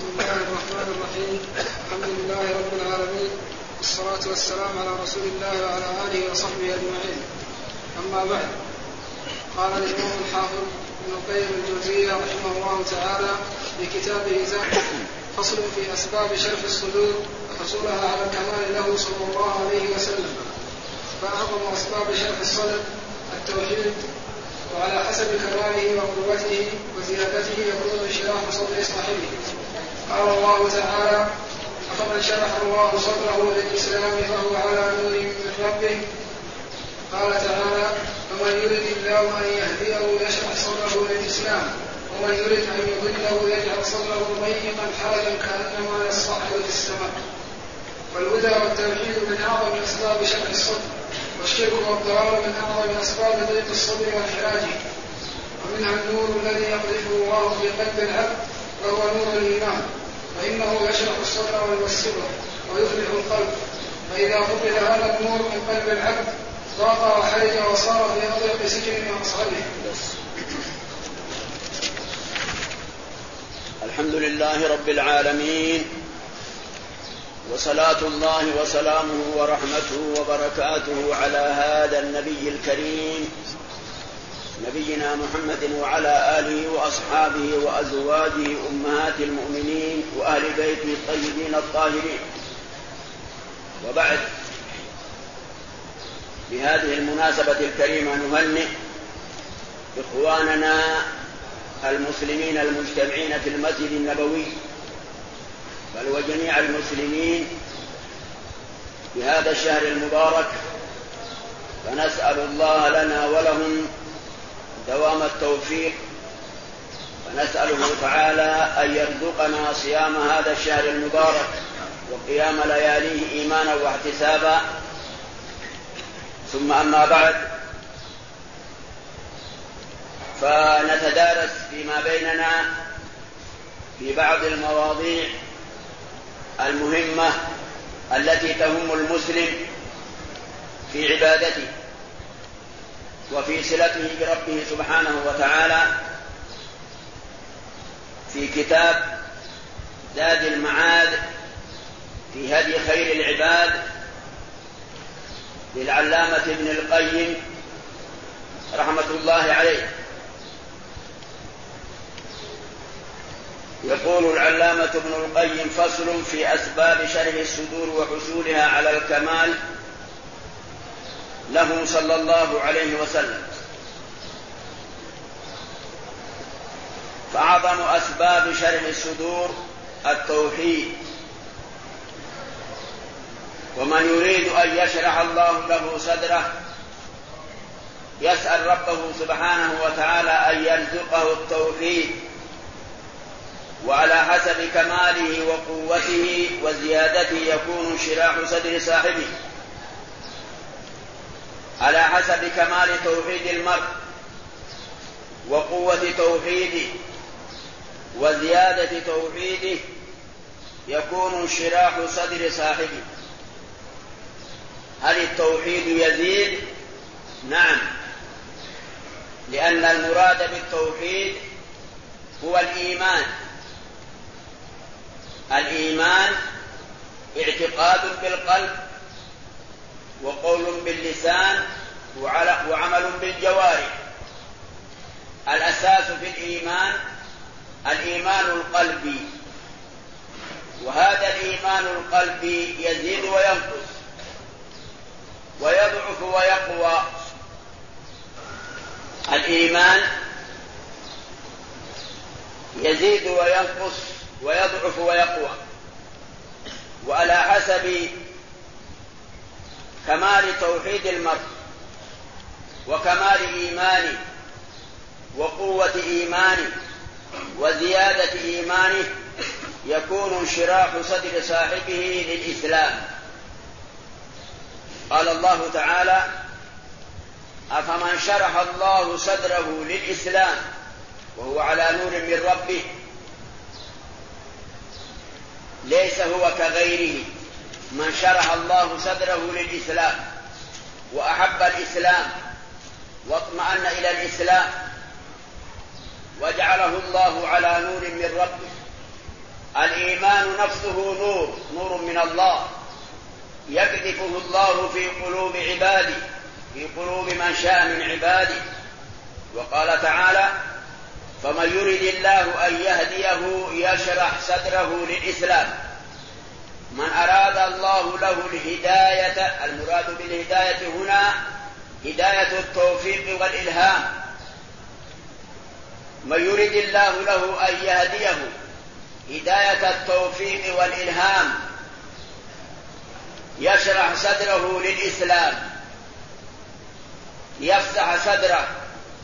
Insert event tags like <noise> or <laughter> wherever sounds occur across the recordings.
بسم الله الرحمن الرحيم. الحمد لله رب العالمين. والصلاة والسلام على رسول الله وعلى آله وصحبه أجمعين. أما بعد قال الإمام الحافظ ابن القيم الجوزية رحمه الله تعالى في كتابه زاد فصل في أسباب شرح الصدور وحصولها على الكمال له صلى الله عليه وسلم. فأعظم أسباب شرح الصدر التوحيد وعلى حسب كماله وقوته وزيادته يكون انشراح صدر صاحبه قال الله تعالى أفمن شرح الله صدره للإسلام فهو على نور من ربه؟ قال تعالى فمن يرد الله أن يهديه يشرح صدره للإسلام ومن يرد أن يضله يجعل صدره ضيقا حرجا كأنما يصعد في السماء. والهدى والتوحيد من أعظم أسباب شرح الصدر والشرك والضلال من أعظم أسباب ضيق الصدر وانحراجه ومنها النور الذي يقذفه الله في قلب العبد وهو نور الإيمان. فإنه يشرح الصدر ويوسره ويفلح القلب. فإذا فقد هذا النور من قلب العبد ضاق وحرج وصار في أضيق سجن واصغره الحمد لله رب العالمين وصلاة الله وسلامه ورحمته وبركاته على هذا النبي الكريم نبينا محمد وعلى آله وأصحابه وأزواجه أمهات المؤمنين وأهل بيته الطيبين الطاهرين. وبعد بهذه المناسبة الكريمة نهنئ إخواننا المسلمين المجتمعين في المسجد النبوي بل وجميع المسلمين في هذا الشهر المبارك فنسأل الله لنا ولهم دوام التوفيق. ونسأله تعالى أن يرزقنا صيام هذا الشهر المبارك وقيام لياليه إيمانا واحتسابا. ثم أما بعد فنتدارس فيما بيننا في بعض المواضيع المهمة التي تهم المسلم في عبادته. وفي صلته بربه سبحانه وتعالى في كتاب زاد المعاد في هدي خير العباد للعلامة ابن القيم رحمة الله عليه. يقول العلامة ابن القيم فصل في أسباب شرح الصدور وحصولها على الكمال له صلى الله عليه وسلم. فأعظم أسباب شرح الصدور التوحيد. ومن يريد أن يشرح الله له صدره يسأل ربه سبحانه وتعالى أن يرزقه التوحيد. وعلى حسب كماله وقوته وزيادته يكون انشراح صدر صاحبه. على حسب كمال توحيد المرء وقوة توحيده وزيادة توحيده يكون انشراح صدر صاحبه. هل التوحيد يزيد؟ نعم. لأن المراد بالتوحيد هو الإيمان. الإيمان اعتقاد بالقلب وقول باللسان وعمل بالجوارح. الأساس في الإيمان الإيمان القلبي. وهذا الإيمان القلبي يزيد وينقص. ويضعف ويقوى. الإيمان يزيد وينقص ويضعف ويقوى. وعلى حسب كمال توحيد المرء وكمال إيمانه وقوة إيمانه وزيادة إيمانه يكون انشراح صدر صاحبه للإسلام. قال الله تعالى أفمن شرح الله صدره للإسلام وهو على نور من ربه ليس هو كغيره. من شرح الله صدره للإسلام وأحب الإسلام واطمأن إلى الإسلام وجعله الله على نور من ربه. الإيمان نفسه نور نور من الله. يقذفه الله في قلوب عباده في قلوب من شاء من عباده. وقال تعالى فمن يرد الله أن يهديه يشرح صدره للإسلام. من أراد الله له الهداية المراد بالهداية هنا هداية التوفيق والإلهام. من يرد الله له أن يهديه هداية التوفيق والإلهام. يشرح صدره للإسلام. يفتح صدره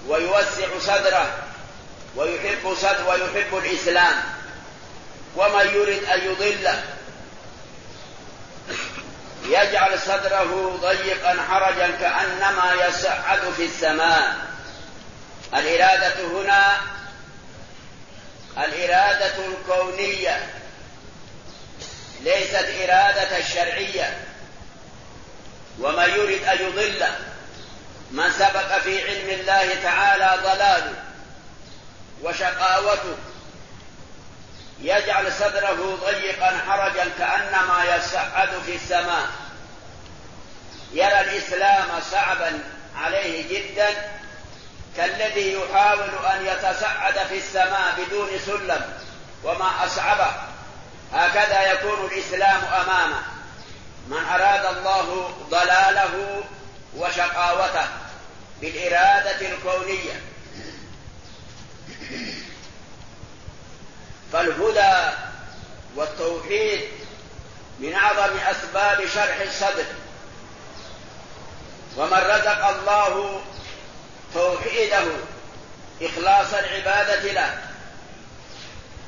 ويوسع صدره ويحب صدر ويحب الإسلام. ومن يرد أن يضله يجعل صدره ضيقا حرجا كأنما يصعد في السماء. الإرادة هنا الإرادة الكونية ليست إرادة الشرعية ومن يريد أن يضل من سبق في علم الله تعالى ضلاله وشقاوته يجعل صدره ضيقا حرجا كأنما يصعد في السماء. يرى الإسلام صعبا عليه جدا كالذي يحاول أن يتصعد في السماء بدون سلم وما أصعبه. هكذا يكون الإسلام أمامه. من أراد الله ضلاله وشقاوته بالإرادة الكونية فالهدى والتوحيد من أعظم أسباب شرح الصدر. ومن رزق الله توحيده إخلاص العبادة له.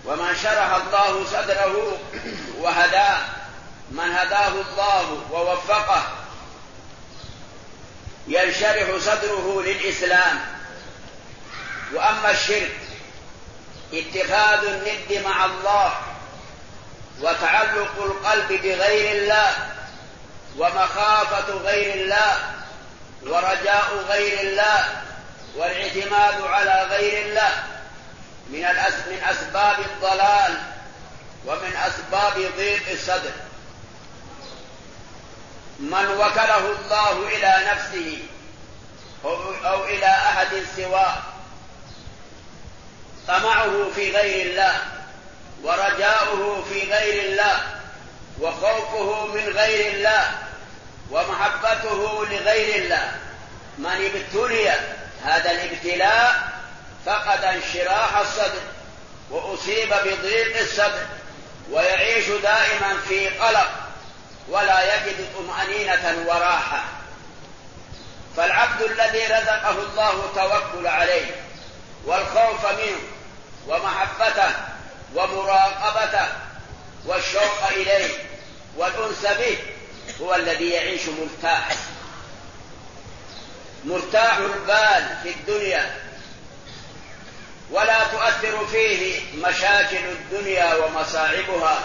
ومن شرح الله صدره <clears throat> وهداه من هداه الله ووفقه ينشرح صدره للإسلام. وأما الشرك اتخاذ الند مع الله وتعلق القلب بغير الله ومخافة غير الله ورجاء غير الله والاعتماد على غير الله من من أسباب الضلال ومن أسباب ضيق الصدر. من وكله الله إلى نفسه أو إلى أحد سواه. طمعه في غير الله ورجاؤه في غير الله وخوفه من غير الله ومحبته لغير الله. من ابتلي هذا الابتلاء فقد انشراح الصدر وأصيب بضيق الصدر ويعيش دائما في قلق ولا يجد طمأنينة وراحة. فالعبد الذي رزقه الله توكل عليه والخوف منه ومحبته ومراقبته والشوق إليه والأنس به هو الذي يعيش مرتاح. مرتاح البال في الدنيا. ولا تؤثر فيه مشاكل الدنيا ومصاعبها.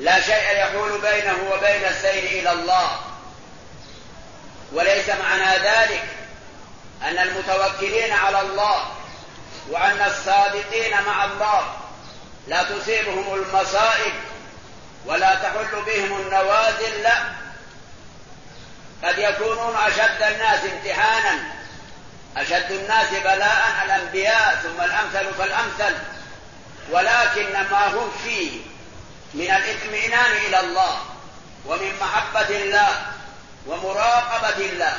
لا شيء يحول بينه وبين السير إلى الله. وليس معنى ذلك أن المتوكلين على الله وأن الصادقين مع الله لا تصيبهم المصائب ولا تحل بهم النوازل لا. قد يكونون أشد الناس امتحانا أشد الناس بلاء الأنبياء ثم الأمثل فالأمثل ولكن ما هم فيه من الإطمئنان إلى الله ومن محبة الله ومراقبة الله.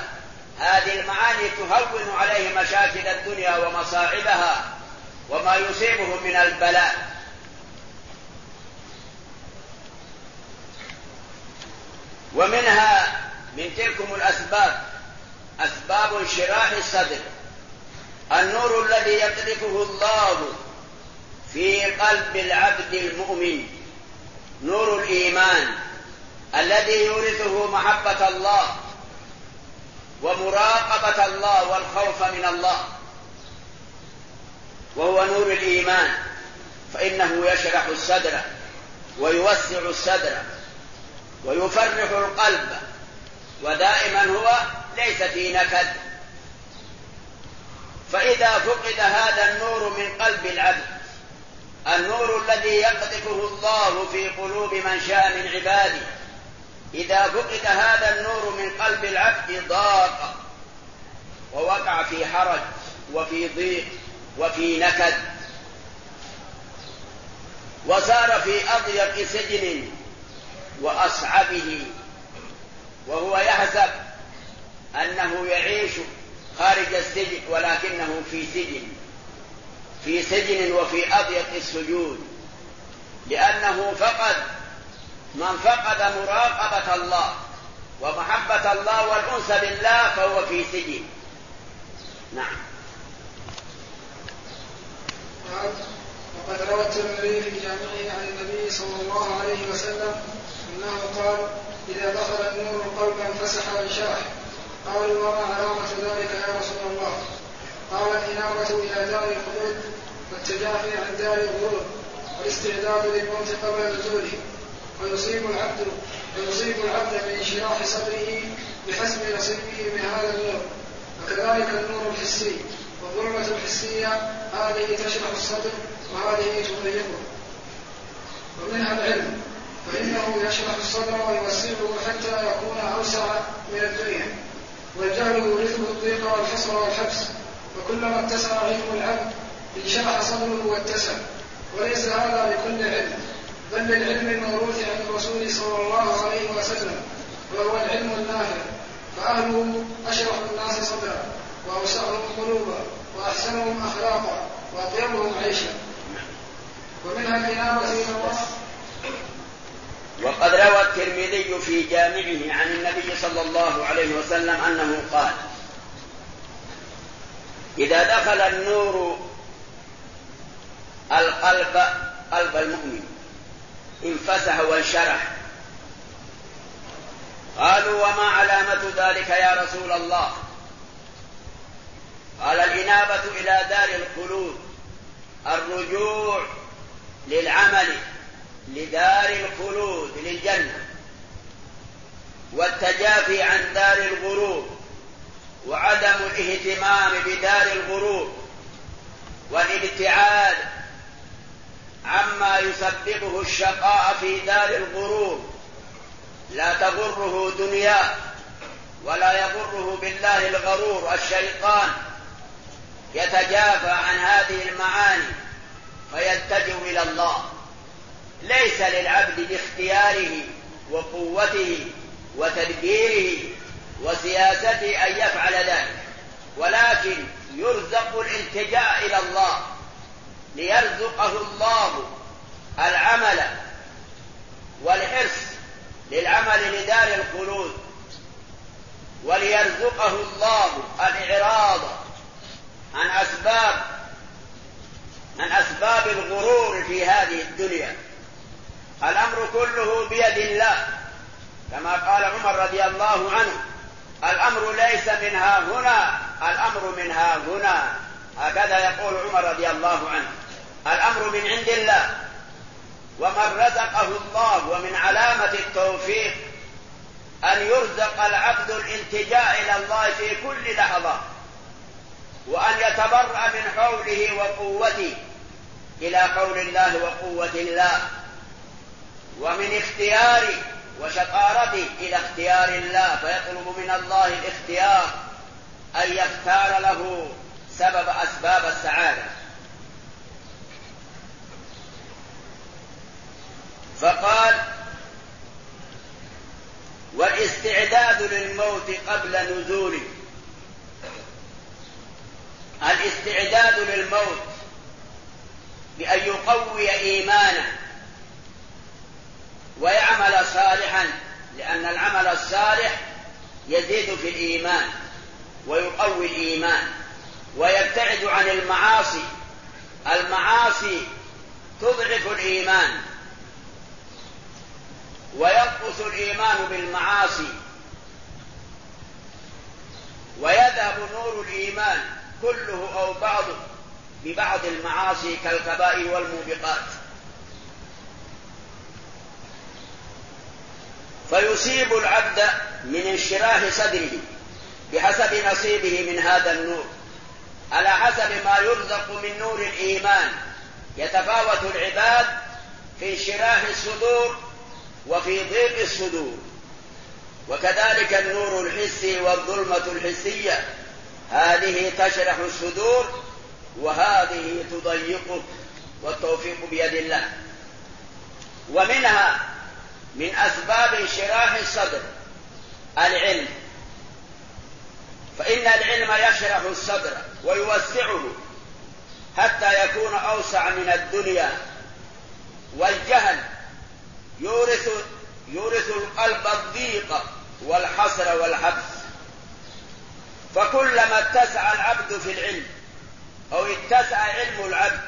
هذه المعاني تهون عليه مشاكل الدنيا ومصاعبها وما يصيبهم من البلاء. ومنها من تلكم الأسباب أسباب انشراح الصدر. النور الذي يقذفه الله في قلب العبد المؤمن. نور الإيمان الذي يورثه محبة الله. ومراقبة الله والخوف من الله. وهو نور الإيمان. فإنه يشرح الصدر ويوسع الصدر ويفرح القلب. ودائما هو ليس في نكد. فإذا فقد هذا النور من قلب العبد النور الذي يقذفه الله في قلوب من شاء من عباده إذا فقد هذا النور من قلب العبد ضاق ووقع في حرج وفي ضيق وفي نكد وصار في أضيق سجن وأصعبه وهو يحسب أنه يعيش خارج السجن ولكنه في سجن في سجن وفي أضيق السجون لأنه فقد من فقد مراقبة الله ومحبة الله والأنس بالله فهو في سجن. نعم. وقد روى الترمذي في جامعه عن النبي صلى الله عليه وسلم أنه قال إذا دخل النور القلب انفسح وانشاح قالوا وما علامة ذلك يا رسول الله. قال الإنابة إلى دار الخلود والتجافي عن دار الغرور والاستعداد للموت قبل نزوله ويصيب العبد ويصيب العبد من انشراح صدره بحسب نصيبه من هذا النور. وكذلك النور الحسي والظلمة الحسية هذه تشرح الصدر وهذه تضيقه. ومنها العلم فإنه يشرح الصدر ويوسعه حتى يكون أوسع من الدنيا. والجهل يورثه الضيق والحصر والحبس. وكلما اتسع علم العبد انشرح صدره واتسع. وليس هذا بكل علم. بل للعلم الموروث عن الرسول صلى الله عليه وسلم وهو العلم النافع فأهله أشرح الناس صدرا وأوسعهم قلوبا وأحسنهم أخلاقا وأطيبهم عيشا. ومنها الإنابة إلى الله. وقد روى الترمذي في جامعه عن النبي صلى الله عليه وسلم أنه قال إذا دخل النور القلب قلب المؤمن انفسح وانشرح. قالوا وما علامة ذلك يا رسول الله؟ قال الإنابة إلى دار الخلود الرجوع للعمل لدار الخلود للجنة. والتجافي عن دار الغرور وعدم الاهتمام بدار الغرور والابتعاد عما يسببه الشقاء في دار الغرور. لا تغره دنياه ولا يغره بالله الغرور. الشيطان يتجافى عن هذه المعاني فيلتجئ إلى الله. ليس للعبد باختياره وقوته وتدبيره وسياسته أن يفعل ذلك ولكن يرزق الالتجاء إلى الله. ليرزقه الله العمل والحرص للعمل لدار الخلود وليرزقه الله الإعراض عن أسباب عن أسباب الغرور في هذه الدنيا. الأمر كله بيد الله كما قال عمر رضي الله عنه الأمر ليس من ها هنا الأمر من ها هنا. هكذا يقول عمر رضي الله عنه. الأمر من عند الله. ومن رزقه الله ومن علامة التوفيق أن يرزق العبد الالتجاء إلى الله في كل لحظة. وأن يتبرأ من حوله وقوته إلى قول الله وقوة الله. ومن اختياره وشطارته إلى اختيار الله. فيطلب من الله الاختيار أن يختار له سبب أسباب السعادة. فقال والاستعداد للموت قبل نزوله. الاستعداد للموت بأن يقوي إيمانه ويعمل صالحا لأن العمل الصالح يزيد في الإيمان ويقوي الإيمان ويبتعد عن المعاصي. المعاصي تضعف الإيمان. وينقص الإيمان بالمعاصي. ويذهب نور الإيمان كله أو بعضه ببعض المعاصي كالكبائر والموبقات. فيصيب العبد من انشراح صدره بحسب نصيبه من هذا النور. على حسب ما يرزق من نور الإيمان يتفاوت العباد في انشراح الصدور وفي ضيق الصدور. وكذلك النور الحسي والظلمة الحسية. هذه تشرح الصدور وهذه تضيقه. والتوفيق بيد الله. ومنها من أسباب انشراح الصدر العلم. فإن العلم يشرح الصدر ويوسعه حتى يكون أوسع من الدنيا. والجهل يورث يورث القلب الضيق والحصر والحبس. فكلما اتسع العبد في العلم أو اتسع علم العبد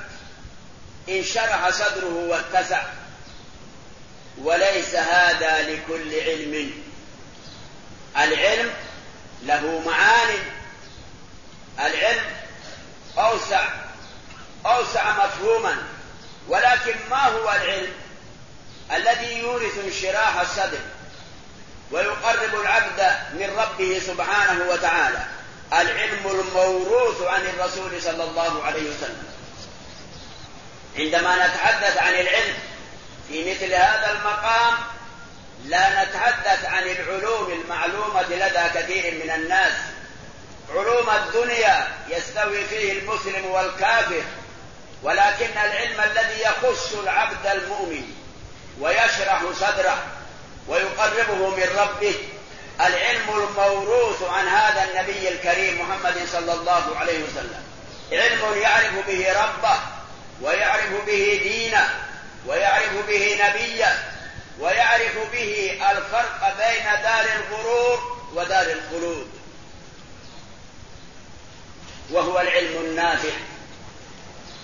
انشرح صدره واتسع. وليس هذا لكل علم. العلم له معان. العلم أوسع أوسع مفهوما ولكن ما هو العلم؟ الذي يورث انشراح الصدر ويقرب العبد من ربه سبحانه وتعالى العلم الموروث عن الرسول صلى الله عليه وسلم. عندما نتحدث عن العلم في مثل هذا المقام لا نتحدث عن العلوم المعلومة لدى كثير من الناس. علوم الدنيا يستوي فيه المسلم والكافر ولكن العلم الذي يخص العبد المؤمن. ويشرح صدره ويقربه من ربه العلم الموروث عن هذا النبي الكريم محمد صلى الله عليه وسلم. علم يعرف به ربه ويعرف به دينه ويعرف به نبيه ويعرف به الفرق بين دار الغرور ودار الخلود. وهو العلم النافع.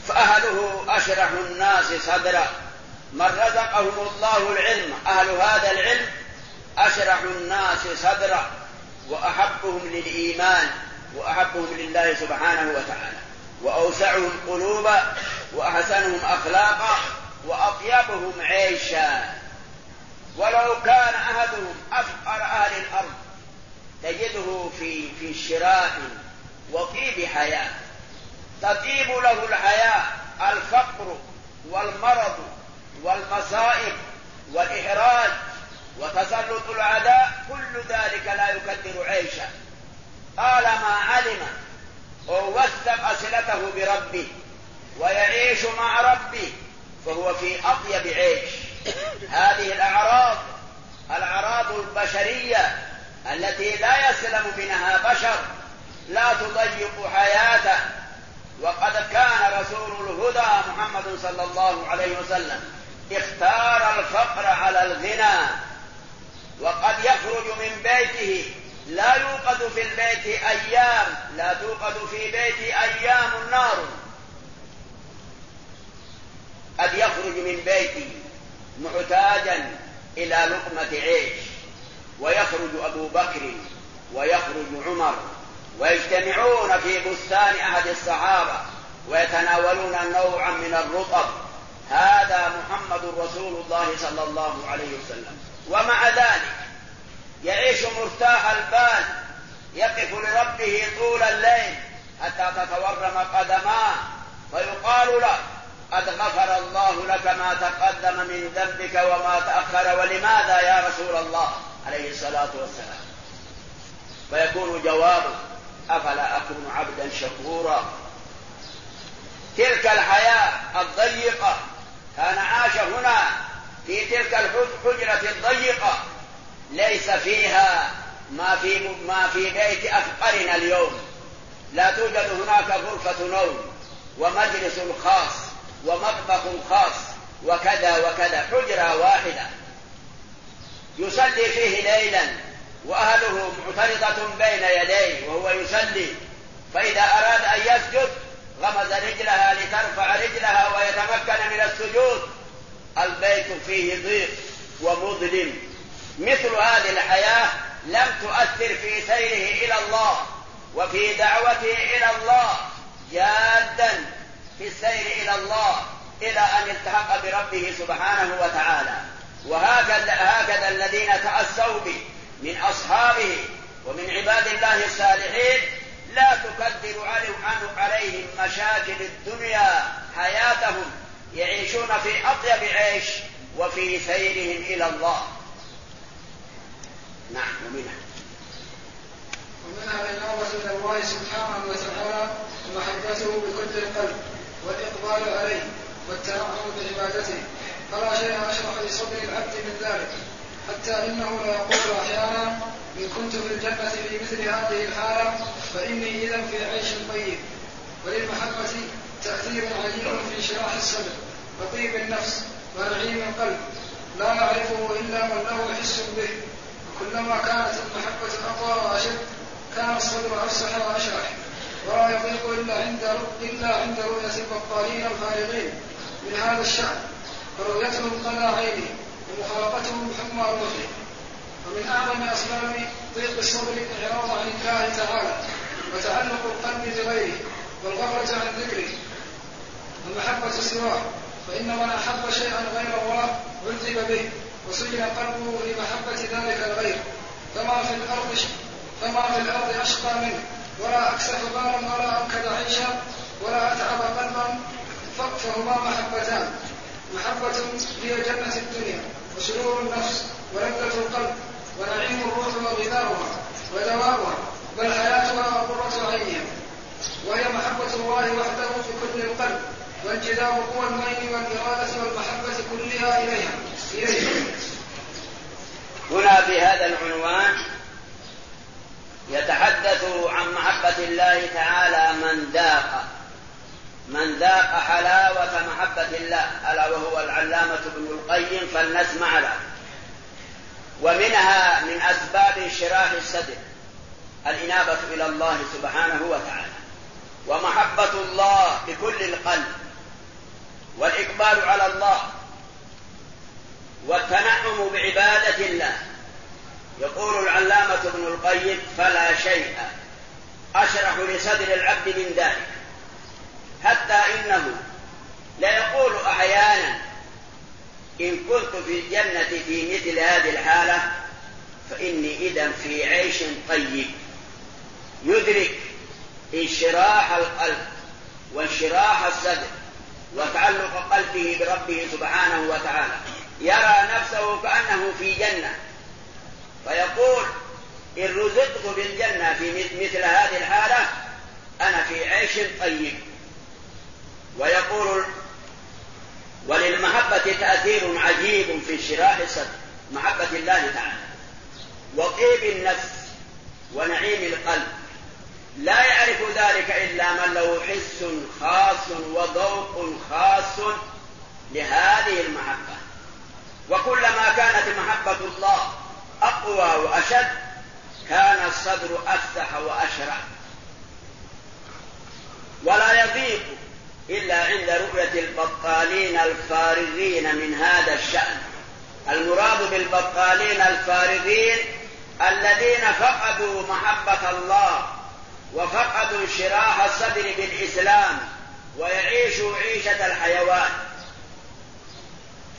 فأهله أشرح الناس صدرا من رزقهم الله العلم أهل هذا العلم أشرح الناس صدرا وأحبهم للإيمان وأحبهم لله سبحانه وتعالى. وأوسعهم قلوبا وأحسنهم أخلاقا وأطيبهم عيشا. ولو كان أحدهم أفقر أهل الأرض تجده في في شراء وطيب حياة. تطيب له الحياة الفقر والمرض والمصائب والإحراج وتسلط الأعداء كل ذلك لا يكدر عيشه طالما علم ووثق صلته بربه ويعيش مع ربه فهو في أطيب عيش. هذه الأعراض الأعراض البشرية التي لا يسلم منها بشر لا تضيق حياته. وقد كان رسول الهدى محمد صلى الله عليه وسلم اختار الفقر على الغنى وقد يخرج من بيته. لا يوقد في البيت أيام لا توقد في بيت أيام النار. قد يخرج من بيته محتاجا إلى لقمة عيش. ويخرج أبو بكر ويخرج عمر. ويجتمعون في بستان أحد الصحابة. ويتناولون نوعا من الرطب. هذا محمد رسول الله صلى الله عليه وسلم. ومع ذلك يعيش مرتاح البال يقف لربه طول الليل حتى تتورم قدماه فيقال له قد غفر الله لك ما تقدم من ذنبك وما تأخر ولماذا يا رسول الله؟ عليه الصلاة والسلام. فيكون جوابه أفلا أكون عبدا شكورا؟ تلك الحياة الضيقة كان عاش هنا في تلك الحجرة الضيقة. ليس فيها ما في ما في بيت أفقرنا اليوم. لا توجد هناك غرفة نوم ومجلس خاص ومطبخ خاص وكذا وكذا. حجرة واحدة. يصلي فيه ليلا وأهله معترضة بين يديه وهو يصلي. فإذا أراد أن يسجد غمز رجلها لترفع رجلها ويتمكن من السجود. البيت فيه ضيق ومظلم. مثل هذه الحياة لم تؤثر في سيره إلى الله وفي دعوته إلى الله. جادا في السير إلى الله إلى أن التحق بربه سبحانه وتعالى. وهكذا هكذا الذين تأسوا به من أصحابه ومن عباد الله الصالحين لا تكدر عليهم مشاكل الدنيا حياتهم. يكونون في أطيب عيش وفي سيرهم إلى الله. نعم ومنها. ومنها الإنابة إلى الله سبحانه وتعالى ومحبته بكل القلب والإقبال عليه والتنعم بعبادته. فلا شيء أشرح لصدر العبد من ذلك حتى إنه ليقول أحيانا إن كنت في الجنة في مثل هذه الحالة فإني إذا في عيش طيب. وللمحبة تأثير عجيب في شراح الصدر وطيب النفس ونعيم القلب لا يعرفه إلا من له حس به. وكلما كانت المحبة أقوى وأشد كان الصدر أفسح وأشرح. ولا يضيق إلا عند إلا عند رؤية البطالين الفارغين من هذا الشأن. فرؤيتهم قضى عيني ومخالطتهم حمى روحي. ومن أعظم أسباب ضيق الصدر الإعراض عن الله تعالى وتعلق القلب بغيره والغفلة عن ذكره ومحبة سواه فإن من أحب شيئا غير الله عذب به وسجن قلبه في محبة ذلك الغير. فما في الأرض فما في الأرض أشقى منه. ولا أكسف بالا ولا أنكد عيشا ولا أتعب قلبا فهما محبتان. محبة هي جنة الدنيا وسرور النفس ولذة القلب. ونعيم الروح وغذاؤها ودواؤها بل حياتها وقرة عينها وهي محبة الله وحده في كل القلب وانجذاب قوى الميل والإرادة والمحبة كلها إليها. إليه هنا في هذا العنوان يتحدث عن محبة الله تعالى من ذاق. من ذاق حلاوة محبة الله ألا وهو العلامة ابن القيم فلنسمع له. ومنها من أسباب انشراح الصدر الإنابة إلى الله سبحانه وتعالى ومحبة الله بكل القلب والإقبال على الله والتنعم بعبادة الله. يقول العلامة ابن القيم فلا شيء أشرح لصدر العبد من ذلك حتى إنه ليقول أحيانا إن كنت في الجنة في مثل هذه الحالة فإني إذا في عيش طيب. يدرك انشراح القلب وانشراح الصدر وتعلق قلبه بربه سبحانه وتعالى. يرى نفسه كأنه في جنة. فيقول إن رزقت بالجنة في مثل هذه الحالة أنا في عيش طيب. ويقول وللمحبة تأثير عجيب في انشراح الصدر محبة الله تعالى. وطيب النفس ونعيم القلب. لا يعرف ذلك إلا من له حس خاص وذوق خاص لهذه المحبة. وكلما كانت محبة الله أقوى وأشد كان الصدر أفتح وأشرع. ولا يضيق إلا عند رؤية البطالين الفارغين من هذا الشأن. المراد بالبطالين الفارغين الذين فقدوا محبة الله وفقدوا انشراح الصدر بالإسلام ويعيشوا عيشة الحيوان.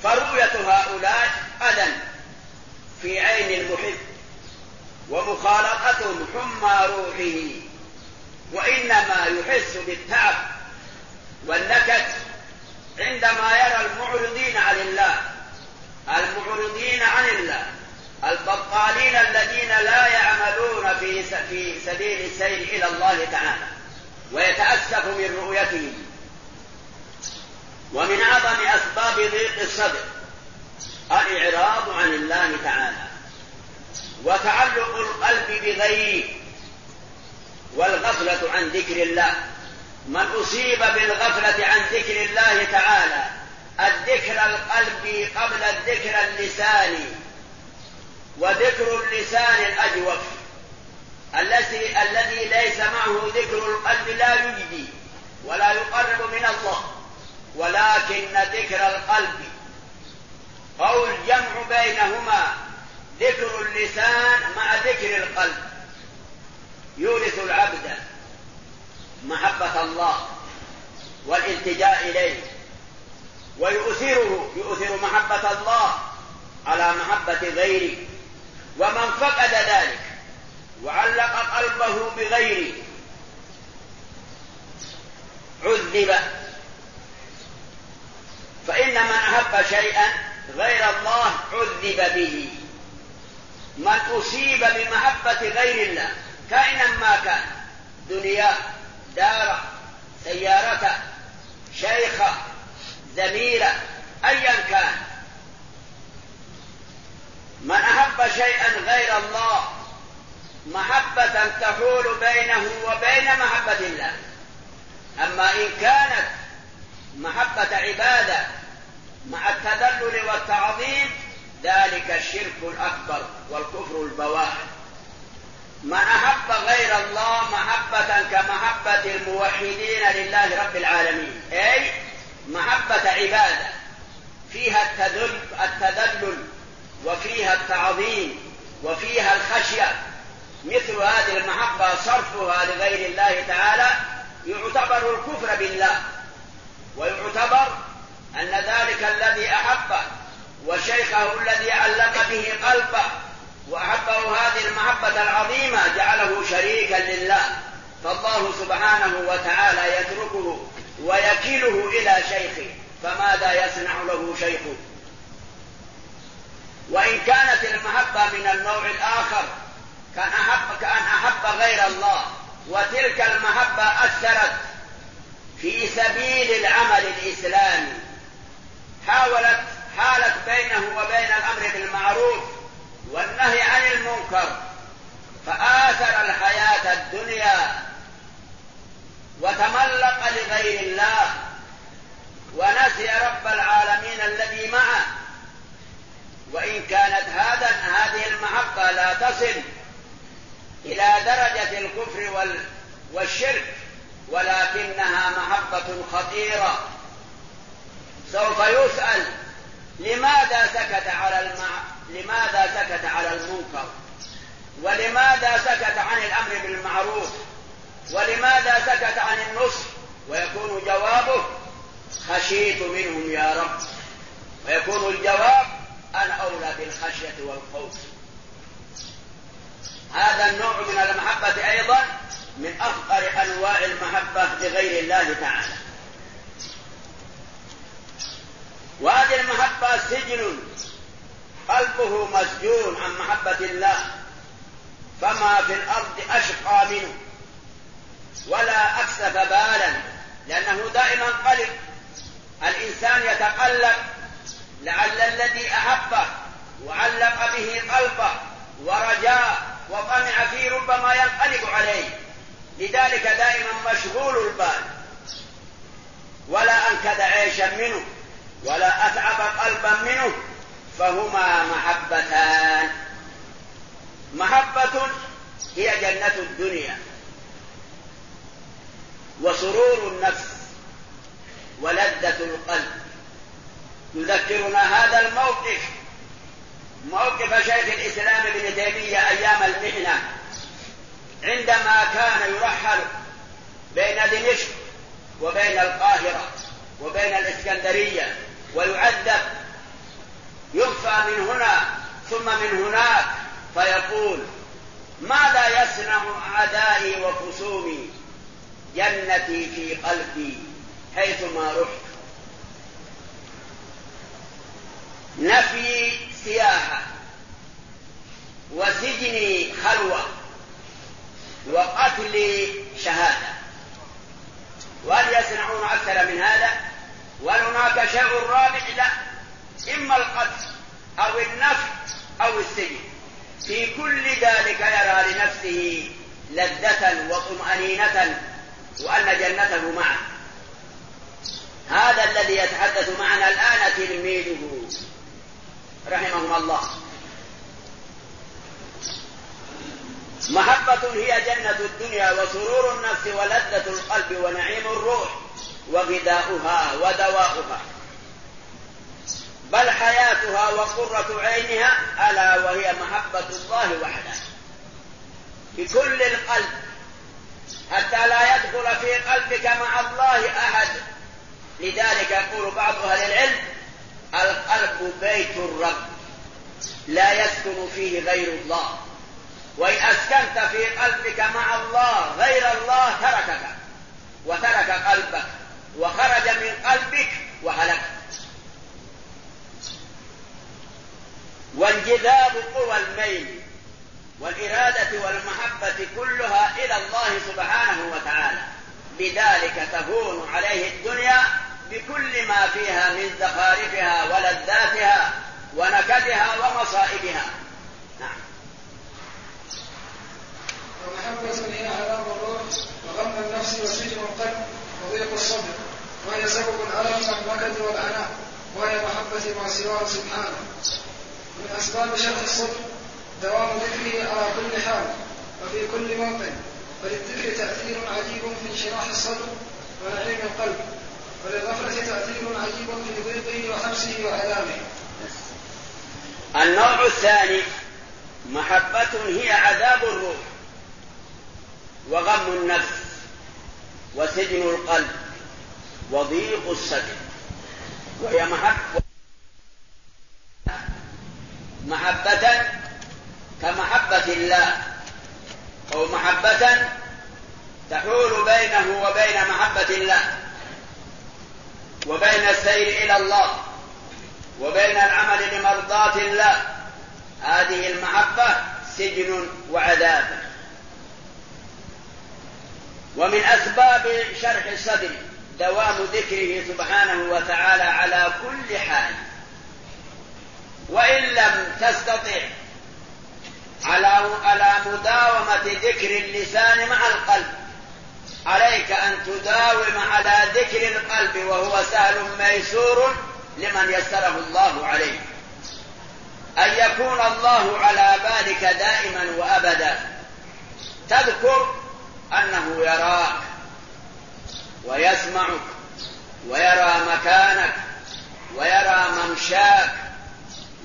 فرؤية هؤلاء أذى في عين المحب ومخالطتهم حمى روحه وإنما يحس بالتعب والنكد عندما يرى المعرضين عن الله المعرضين عن الله البطالين الذين لا يعملون في في سبيل السير إلى الله تعالى ويتأسف من رؤيتهم ومن أعظم أسباب ضيق الصدر الإعراض عن الله تعالى وتعلق القلب بغيره والغفلة عن ذكر الله. من أصيب بالغفلة عن ذكر الله تعالى الذكر القلب قبل الذكر اللساني وذكر اللسان الأجوف. الذي الذي ليس معه ذكر القلب لا يجدي ولا يقرب من الله ولكن ذكر القلب. قول جمع بينهما ذكر اللسان مع ذكر القلب. يورث العبد. محبة الله والالتجاء إليه ويؤثره يؤثر محبة الله على محبة غيره. ومن فقد ذلك وعلق قلبه بغيره عذب. فإن من أحب شيئا غير الله عذب به. من أصيب بمحبة غير الله كائنا ما كان دنيا دار سيارة شيخة زميلة أيا كان. من أحب شيئا غير الله محبة تحول بينه وبين محبة الله. أما إن كانت محبة عبادة مع التذلل والتعظيم ذلك الشرك الأكبر والكفر البواح من أحب غير الله محبة كمحبة الموحدين لله رب العالمين. أي محبة عبادة. فيها التذل التذلل وفيها التعظيم وفيها الخشية. مثل هذه المحبة صرفها لغير الله تعالى يعتبر الكفر بالله. ويعتبر أن ذلك الذي أحبه وشيخه الذي علق به قلبه وأحبه هذه المحبة العظيمة جعله شريكا لله. فالله سبحانه وتعالى يتركه ويكله إلى شيخه فماذا يصنع له شيخه وإن كانت المحبة من النوع الآخر كأن أحب كأن أحب غير الله وتلك المحبة أثرت في سبيل العمل الإسلامي. حاولت حالت بينه وبين الأمر بالمعروف والنهي عن المنكر فآثر الحياة الدنيا وتملق لغير الله ونسي رب العالمين الذي معه. وإن كانت هذا هذه المحبة لا تصل إلى درجة الكفر والشرك ولكنها محبة خطيرة. سوف يسأل لماذا سكت على المع... لماذا سكت على المنكر؟ ولماذا سكت عن الأمر بالمعروف؟ ولماذا سكت عن النصح؟ ويكون جوابه خشيت منهم يا رب. ويكون الجواب أنا أولى بالخشية والخوف. هذا النوع من المحبة أيضا من أخطر أنواع المحبة لغير الله تعالى. وهذه المحبة سجن قلبه مسجون عن محبة الله فما في الأرض أشقى منه ولا أكسف بالا لأنه دائما قلب. الإنسان يتقلب لعل الذي أحبه وعلق به قلبه ورجاء وطمع فيه ربما ينقلب عليه. لذلك دائما مشغول البال. ولا أنكد عيشا منه ولا أتعب قلبا منه. فهما محبتان. محبة هي جنة الدنيا وسرور النفس ولذة القلب. يذكرنا هذا الموقف. موقف شيخ الإسلام ابن تيمية أيام المحنة عندما كان يرحل بين دمشق وبين القاهرة وبين الإسكندرية ويعذب يخفى من هنا ثم من هناك فيقول ماذا يصنع أعدائي وخصومي جنتي في قلبي حيثما رحت نفي سياحة وسجني خلوة وقتلي شهادة وهل يصنعون أكثر من هذا؟ وهل هناك شيء رابع؟ لا إما القتل أو النفي أو السجن. في كل ذلك يرى لنفسه لذة وطمأنينة وأن جنته معه. هذا الذي يتحدث معنا الآن تلميذه رحمهم الله. محبة هي جنة الدنيا وسرور النفس ولذة القلب ونعيم الروح وغذاؤها ودواؤها. بل حياتها وقرة عينها ألا وهي محبة الله وحده. بكل القلب. حتى لا يدخل في قلبك مع الله أحد. لذلك يقول بعض أهل العلم القلب بيت الرب. لا يسكن فيه غير الله. وإن أسكنت في قلبك مع الله غير الله تركك. وترك قلبك. وخرج من قلبك وهلك وانجذاب قوى الميل والإرادة والمحبة كلها إلى الله سبحانه وتعالى. لذلك تهون عليه الدنيا بكل ما فيها من زخارفها ولذاتها ونكدها ومصائبها. نعم. ومحبة عذاب الروح وغم النفس وسجن القلب وضيق الصدر وهي سبب الألم والنكد والعناء وهي محبة ما سواه سبحانه. من أسباب شرح الصدر دوام ذكره على كل حال وفي كل موطن فللذكر تأثير عجيب في انشراح الصدر ونعيم القلب وللغفلة تأثير عجيب في ضيقه وحبسه وعذابه النوع الثاني محبة هي عذاب الروح وغم النفس وسجن القلب وضيق الصدر وهي محبة محبة كمحبة الله أو محبة تحول بينه وبين محبة الله وبين السير إلى الله وبين العمل لمرضاة الله. هذه المحبة سجن وعذاب. ومن أسباب شرح الصدر دوام ذكره سبحانه وتعالى على كل حال. وإن لم تستطع. على على مداومة ذكر اللسان مع القلب. عليك أن تداوم على ذكر القلب وهو سهل ميسور لمن يسره الله عليه. أن يكون الله على بالك دائما وأبدا. تذكر أنه يراك ويسمعك ويرى مكانك ويرى ممشاك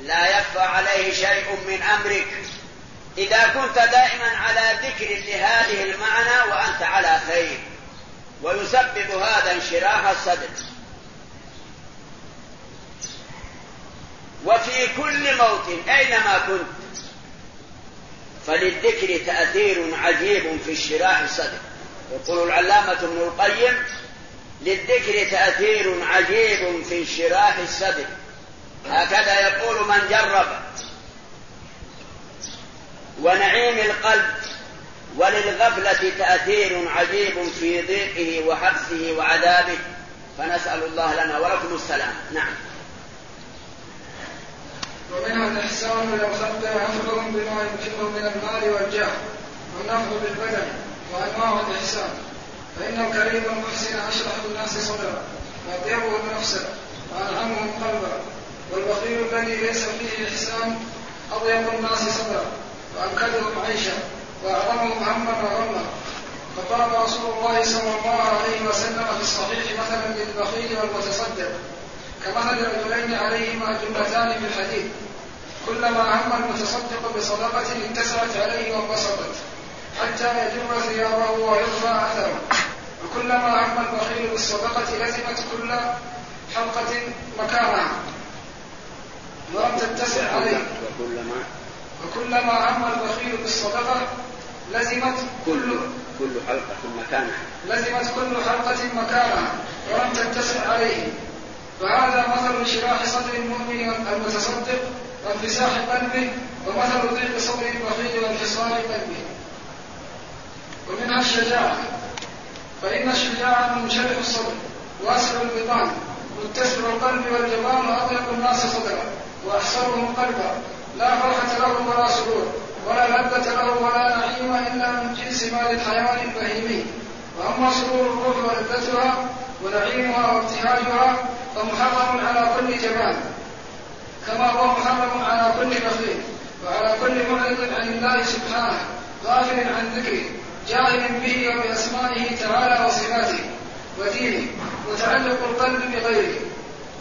لا يخفى عليه شيء من أمرك. إذا كنت دائما على ذكر لهذه المعنى وأنت على خير. ويسبب هذا انشراح الصدر. وفي كل موطن أينما كنت فللذكر تأثير عجيب في انشراح الصدر. يقول العلامة ابن القيم للذكر تأثير عجيب في انشراح الصدر. هكذا يقول من جرب ونعيم القلب وللغفلة تأثير عجيب في ضيقه وحبسه وعذابه فنسأل الله لنا ولكم السلام. نعم. ومنها الإحسان إلى الخلق وحفظهم بما يمكنهم من المال والجاه والنفع بالبدن وأنواع الإحسان فإن الكريم المحسن أشرح الناس صدرا وأطيبهم نفسا وأنعمهم قلبا والبخيل الذي ليس فيه إحسان أضيق الناس صدرا وأنكدهم عيشا وأعظمهم هما وغما فضرب رسول الله صلى الله عليه وسلم في الصحيح مثلا للبخيل والمتصدق كمثل رجلين عليهما جملتان في الحديد كلما هم المتصدق بصدقة اتسعت عليه وانبسطت حتى يجر ثيابه ويخفى أثره. وكلما هم البخيل بالصدقة لزمت كل حلقة مكانها. ولم تتسع عليه. وكلما وكلما هم البخيل بالصدقة لزمت كل كل حلقة مكانها. لزمت كل حلقة مكانها. ولم تتسع عليه. فهذا مثل انشراح صدر المؤمن المتصدق وانفساح قلبه ومثل ضيق صدر البخيل وانفصال قلبه. ومنها الشجاعة. فإن الشجاعة منشرح الصدر واسع البطان متسع القلب والجبان وأضيق الناس صدرا. وأحسرهم قلبا لا فرحة له ولا سرور ولا لذة له ولا نعيم إلا من جنس مال الحيوان البهيمي. وأما سرور الروح ولذتها ونعيمها وابتهاجها فمحرم على كل جبان كما هو محرم على كل بخيل وعلى كل معرض عن الله سبحانه غافل عن ذكره جاهل به وبأسمائه تعالى وصفاته ودينه متعلق القلب بغيره.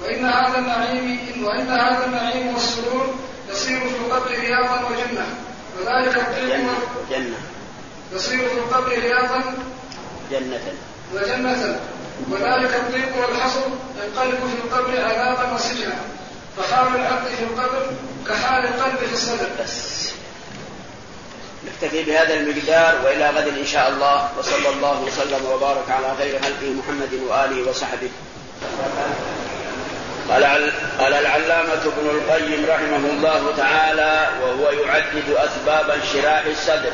وإن هذا النعيم وإن هذا النعيم والسرور يصير في القبر رياضا وجنة. وذلك الضيق جنة. يصير في القبر رياضا جنة. وجنة. وذلك الضيق والحصر ينقلب في القبر عذابا وسجنا فحال العبد في القبر كحال القلب في الصدر. بس. نكتفي بهذا المقدار وإلى غد إن شاء الله. وصلى الله وسلم وبارك على خير خلقه محمد وآله وصحبه. قال العلامة ابن القيم رحمه الله تعالى وهو يعدد أسباب انشراح الصدر.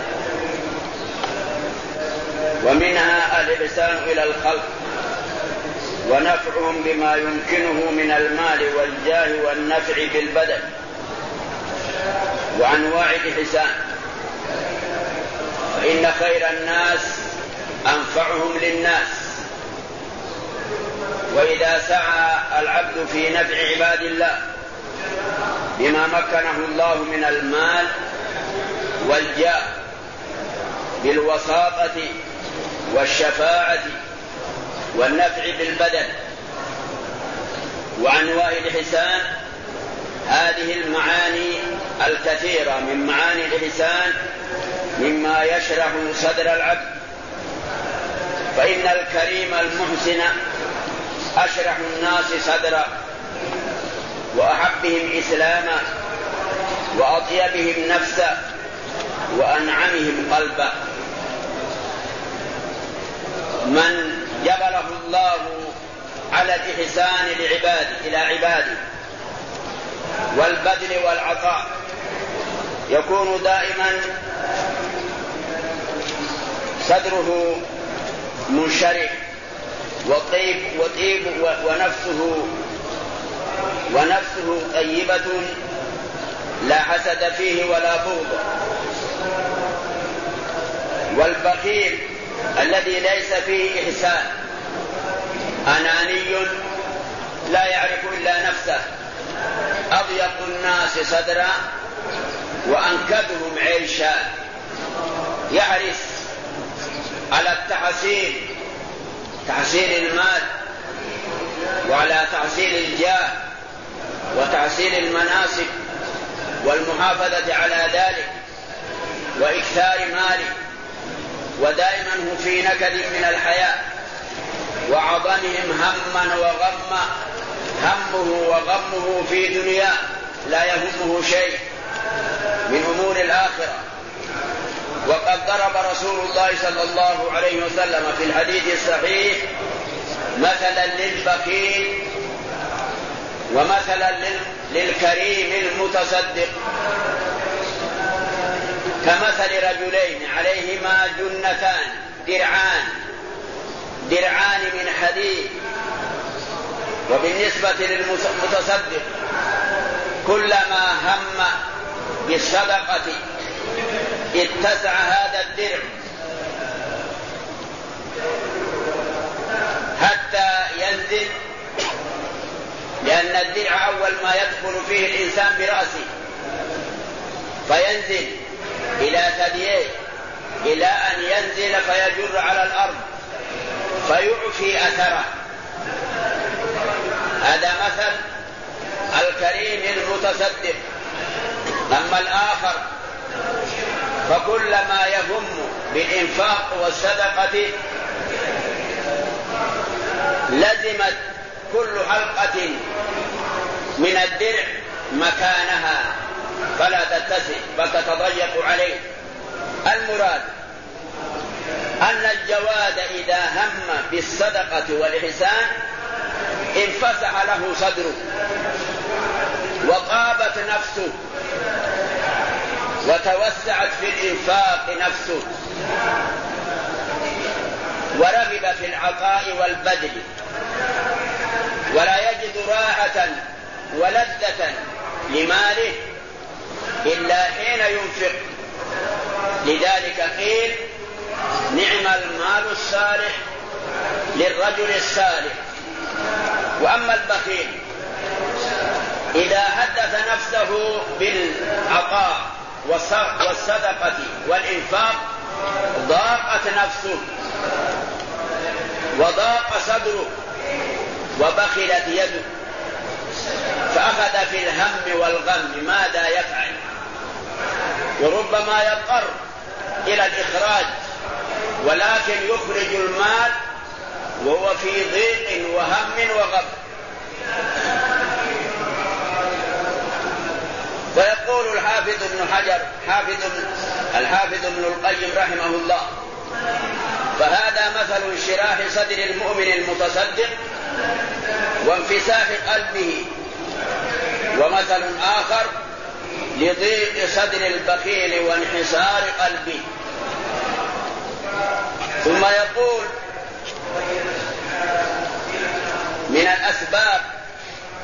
ومنها الإحسان إلى الخلق ونفعهم بما يمكنه من المال والجاه والنفع بالبدن وأنواع الإحسان فإن خير الناس أنفعهم للناس. وإذا سعى العبد في نفع عباد الله بما مكنه الله من المال والجاه بالوساطة والشفاعة والنفع بالبدن وأنواع الإحسان هذه المعاني الكثيرة من معاني الإحسان مما يشرح صدر العبد. فإن الكريم المحسن أشرح الناس صدرا وأحبهم إسلاما وأطيبهم نفسا وأنعمهم قلبا. من جبله الله على الإحسان لعباده إلى عباده والبذل والعطاء يكون دائما صدره منشرح وطيب وطيب ونفسه ونفسه طيبة لا حسد فيه ولا بغض. والبخيل الذي ليس فيه إحسان أناني لا يعرف إلا نفسه أضيق الناس صدرا وأنكبهم عيشا يحرص على التحسين تحسين المال وعلى تحسين الجاه وتحسين المناسك والمحافظة على ذلك وإكثار ماله ودائما هم في نكد من الحياة وعظمهم هما وغما همه وغمه في دنيا لا يهمه شيء من أمور الآخرة. وقد ضرب رسول الله صلى الله عليه وسلم في الحديث الصحيح مثلا للبخيل ومثلا للكريم المتصدق. كمثل رجلين عليهما جنتان درعان درعان من حديد. وبالنسبة للمتصدق كلما هم بالصدقة اتسع هذا الدرع حتى ينزل لأن الدرع أول ما يدخل فيه الإنسان برأسه. فينزل إلى ثدييه إلى أن ينزل فيجر على الأرض فيعفي أثره. هذا مثل الكريم المتصدق. أما الآخر فكلما يهم بالإنفاق والصدقة لزمت كل حلقة من الدرع مكانها فلا تتسع بل تتضيق عليه. المراد أن الجواد إذا هم بالصدقة والإحسان انفسح له صدره وطابت نفسه وتوسعت في الإنفاق نفسه. ورغب في العطاء والبذل. ولا يجد راحة ولذة لماله إلا حين ينفق. لذلك قيل نعم المال الصالح للرجل الصالح. وأما البخيل إذا حدث نفسه بالعطاء والصدقة والإنفاق ضاقت نفسه وضاق صدره وبخلت يده فأخذ في الهم والغم ماذا يفعل؟ وربما يضطر إلى الإخراج ولكن يخرج المال وهو في ضيق وهم وغم. ويقول الحافظ ابن حجر حافظ الحافظ ابن القيم رحمه الله فهذا مثل انشراح صدر المؤمن المتصدق وانفساخ قلبه ومثل آخر لضيق صدر البخيل وانحسار قلبه. ثم يقول من الأسباب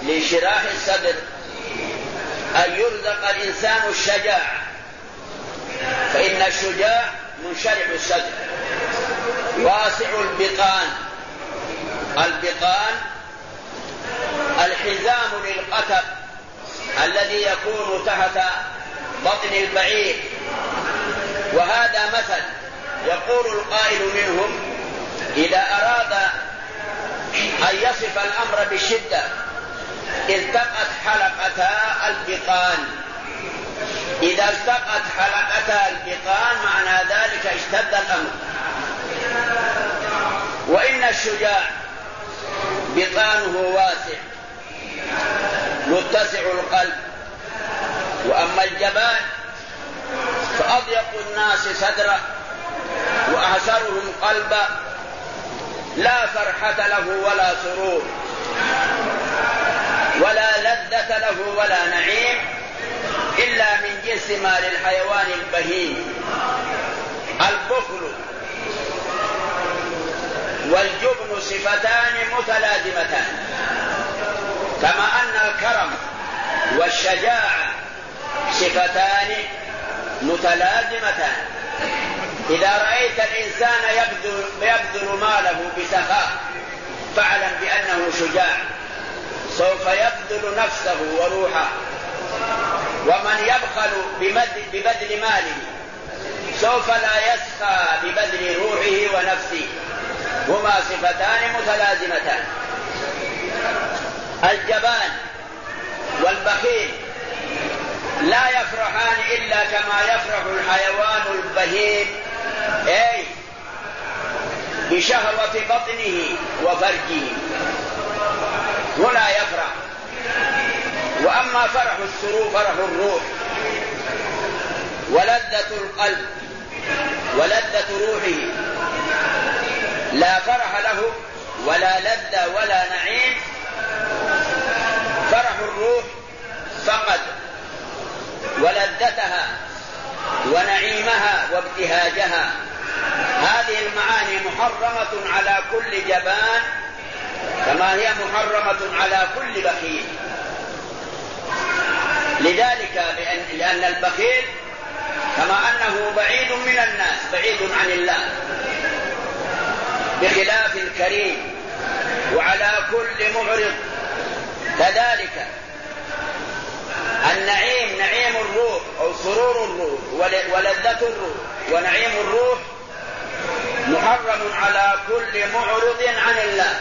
لانشراح الصدر أن يرزق الإنسان الشجاعة فإن الشجاع منشرح الصدر واسع البطان البطان الحزام للقتب الذي يكون تحت بطن البعير. وهذا مثل يقول القائل منهم إذا أراد أن يصف الأمر بالشدة التقت حلقتا البطان إذا التقت حلقتا البطان معنى ذلك اشتد الأمر. وإن الشجاع بطانه واسع متسع القلب. وأما الجبان فأضيق الناس صدرا وأحسرهم قلبا لا فرحة له ولا سرور. ولا لذة له ولا نعيم إلا من جنس ما للحيوان البهيم. البخل والجبن صفتان متلازمتان. كما أن الكرم والشجاعة صفتان متلازمتان. إذا رأيت الإنسان يبذل, يبذل ماله بسخاء فاعلم بأنه شجاع. سوف يبذل نفسه وروحه. ومن يبخل ببذل ماله سوف لا يسخى ببذل روحه ونفسه. هما صفتان متلازمتان. الجبان والبخيل لا يفرحان إلا كما يفرح الحيوان البهيم أي بشهوة بطنه وفرجه. هنا يفرح. وأما فرح السرور فرح الروح. ولذة القلب ولذة روحه. لا فرح له ولا لذة ولا نعيم. فرح الروح فقد ولذتها ونعيمها وابتهاجها. هذه المعاني محرمة على كل جبان كما هي محرمة على كل بخيل. لذلك لأن, لأن البخيل كما أنه بعيد من الناس بعيد عن الله. بخلاف الكريم. وعلى كل معرض. كذلك النعيم نعيم الروح أو سرور الروح ولذة الروح. ونعيم الروح محرم على كل معرض عن الله.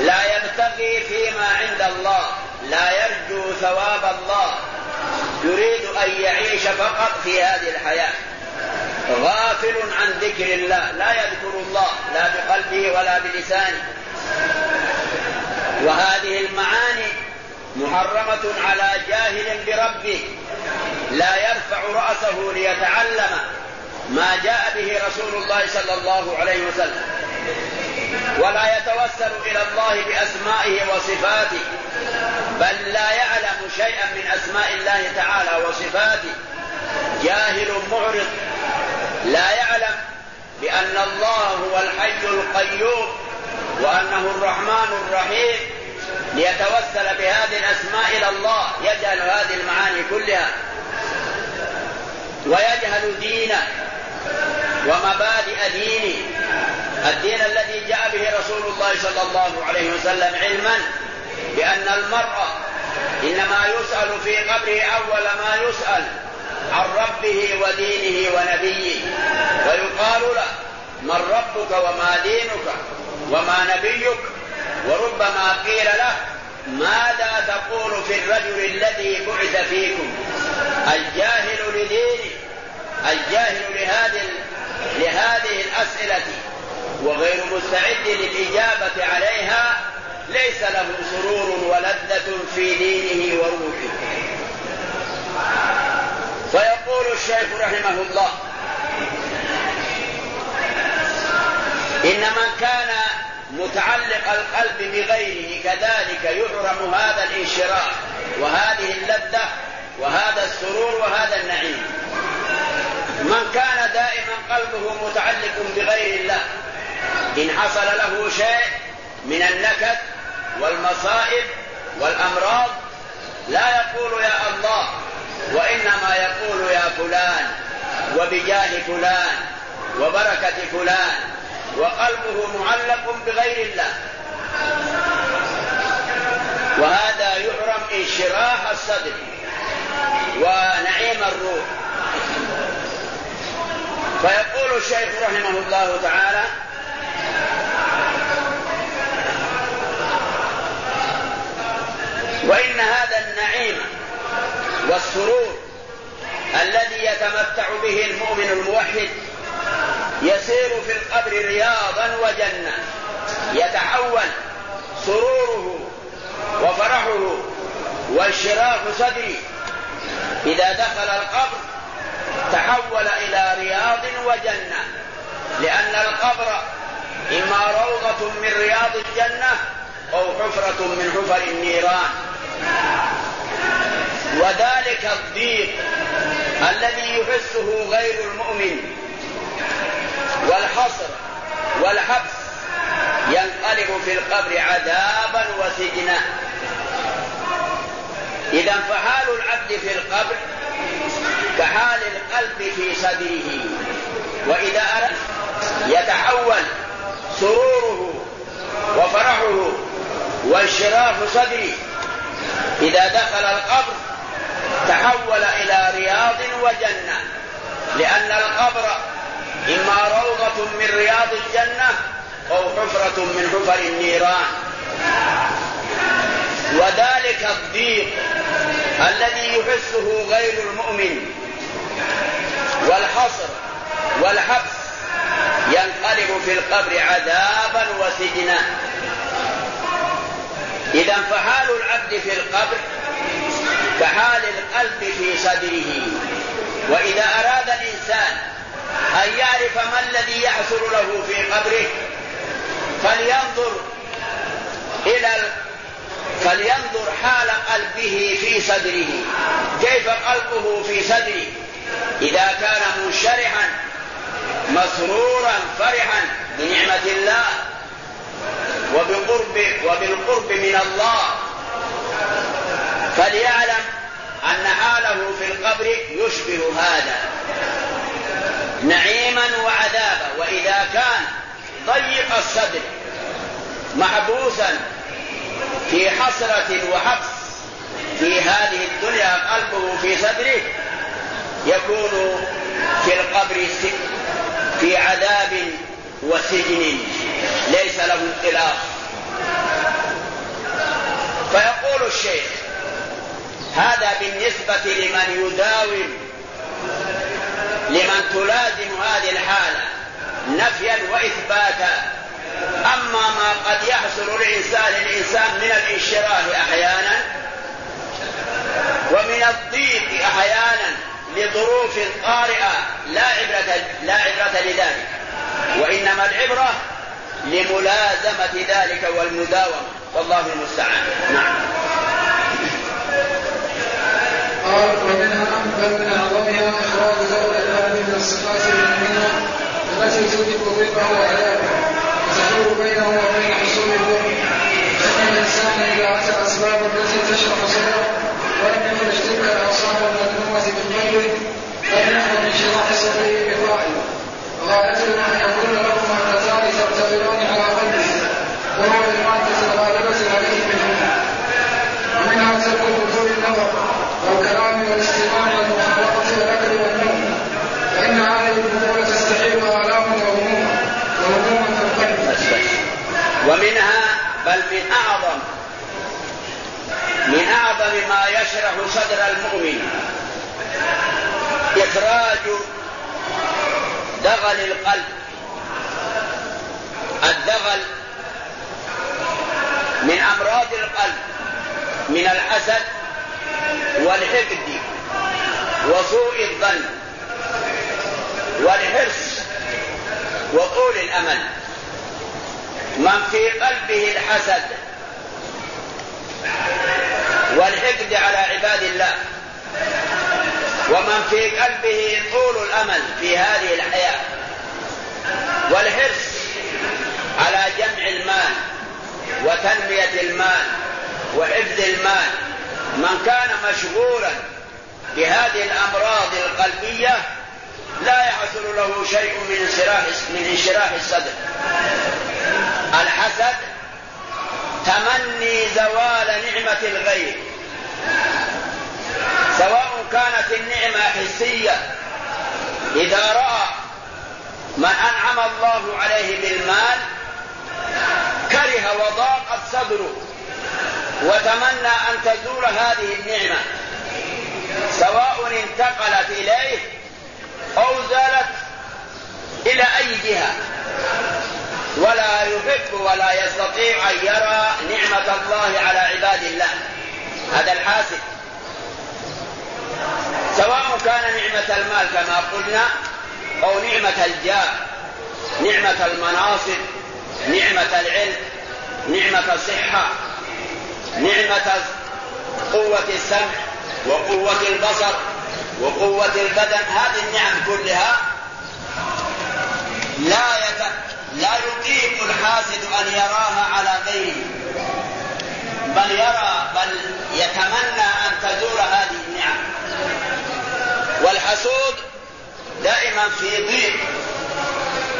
لا يبتغي فيما عند الله لا يرجو ثواب الله. يريد أن يعيش فقط في هذه الحياة. غافل عن ذكر الله لا يذكر الله لا بقلبه ولا بلسانه. وهذه المعاني محرمة على جاهل بربه. لا يرفع رأسه ليتعلم ما جاء به رسول الله صلى الله عليه وسلم. ولا يتوسل إلى الله بأسمائه وصفاته بل لا يعلم شيئا من أسماء الله تعالى وصفاته. جاهل معرض لا يعلم بأن الله هو الحي القيوم وأنه الرحمن الرحيم. ليتوسل بهذه الأسماء إلى الله يجهل هذه المعاني كلها. ويجهل دينه ومبادئ دينه. الدين الذي جاء به رسول الله صلى الله عليه وسلم علما بأن المرء إنما يسأل في قبره أول ما يسأل عن ربه ودينه ونبيه. ويقال له من ربك وما دينك وما نبيك وربما قيل له ماذا تقول في الرجل الذي بعث فيكم؟ الجاهل لدينه الجاهل لهذه لهذه الأسئلة. وغير مستعد للإجابة عليها ليس له سرور ولذة في دينه وروحه. فيقول الشيخ رحمه الله إن من كان متعلق القلب بغيره كذلك يحرم هذا الانشراح وهذه اللذة وهذا السرور وهذا النعيم. من كان دائما قلبه متعلق بغير الله إن حصل له شيء من النكد والمصائب والأمراض لا يقول يا الله وإنما يقول يا فلان وبجاه فلان وبركة فلان وقلبه معلق بغير الله. وهذا يحرم انشراح الصدر ونعيم الروح. فيقول الشيخ رحمه الله تعالى وإن هذا النعيم والسرور الذي يتمتع به المؤمن الموحد يسير في القبر رياضا وجنة يتحول سروره وفرحه وانشراح صدره إذا دخل القبر تحول إلى رياض وجنة لأن القبر إما روضة من رياض الجنة أو حفرة من حفر النيران. وذلك الضيق الذي يحسه غير المؤمن. والحصر والحبس ينقلب في القبر عذابا وسجنا. إذا فحال العبد في القبر كحال القلب في صدره. وإذا أراد يتحول سروره وفرحه وانشراح صدره إذا دخل القبر تحول إلى رياض وجنة. لأن القبر إما روضة من رياض الجنة أو حفرة من حفر النيران. وذلك الضيق الذي يحسه غير المؤمن. والحصر والحبس ينقلب في القبر عذابا وسجنا. إذا فحال العبد في القبر كحال القلب في صدره. وإذا أراد الإنسان أن يعرف ما الذي يحصل له في قبره فلينظر إلى فلينظر حال قلبه في صدره. كيف قلبه في صدره؟ إذا كان منشرحا مسرورا فرحا بنعمة الله وبقرب وبالقرب من الله. فليعلم أن حاله في القبر يشبه هذا. نعيما وعذابا. وإذا كان ضيق الصدر محبوسا في حسرة وحبس في هذه الدنيا قلبه في صدره يكون في القبر في عذاب وسجن ليس له انطلاق. فيقول الشيخ هذا بالنسبة لمن يداوم لمن تلازم هذه الحالة نفيا وإثباتا. أما ما قد يحصل الإنسان من الانشراح أحيانا ومن الضيق أحيانا لظروف طارئة لا عبرة لا عبرة لذلك. وإنما العبرة لملازمة ذلك والمداومة. والله المستعان. نعم. قال ومنها بل من أعظمها اخراج ذوي الالم من الصفات المؤمنه التي توجب ضيقه وعذابه وتحول بينه وبين حصول الضر فان الإنسان إذا أتى الاسباب التي تشرح صدره ولم يخرج تلك الاوصاف المذمومه من قلبه يحضر من شراح صدره ومنها ترك وجود النظر والكلام والاستماع والمخالطه والأكل والنوم. فإن هذه الأمور تستحيل الامه وهموما وهموما في القلب. ومنها بل من أعظم من أعظم ما يشرح صدر المؤمن. إخراج دغل القلب. الدغل من أمراض القلب من الحسد والحقد وسوء الظن والحرص وطول الأمل. من في قلبه الحسد والحقد على عباد الله ومن في قلبه طول الأمل في هذه الحياة. والحرص على جمع المال وتنمية المال وحفظ المال. من كان مشغولا بهذه الأمراض القلبية لا يحصل له شيء من انشراح من انشراح الصدر. الحسد تمني زوال نعمة الغير سواء كانت النعمة حسية إذا رأى من أنعم الله عليه بالمال كره وضاقت صدره وتمنى أن تزول هذه النعمة. سواء انتقلت إليه أو زالت إلى أي جهة. ولا يحب ولا يستطيع أن يرى نعمة الله على عباد الله. هذا الحاسد. سواء كان نعمة المال كما قلنا أو نعمة الجاه نعمة المناصب نعمة العلم نعمة الصحة نعمة قوة السمع وقوة البصر وقوة البدن هذه النعم كلها لا يت... لا يطيق الحاسد أن يراها على غيره. بل يرى بل يتمنى أن تزول هذه النعم. والحسود دائما في ضيق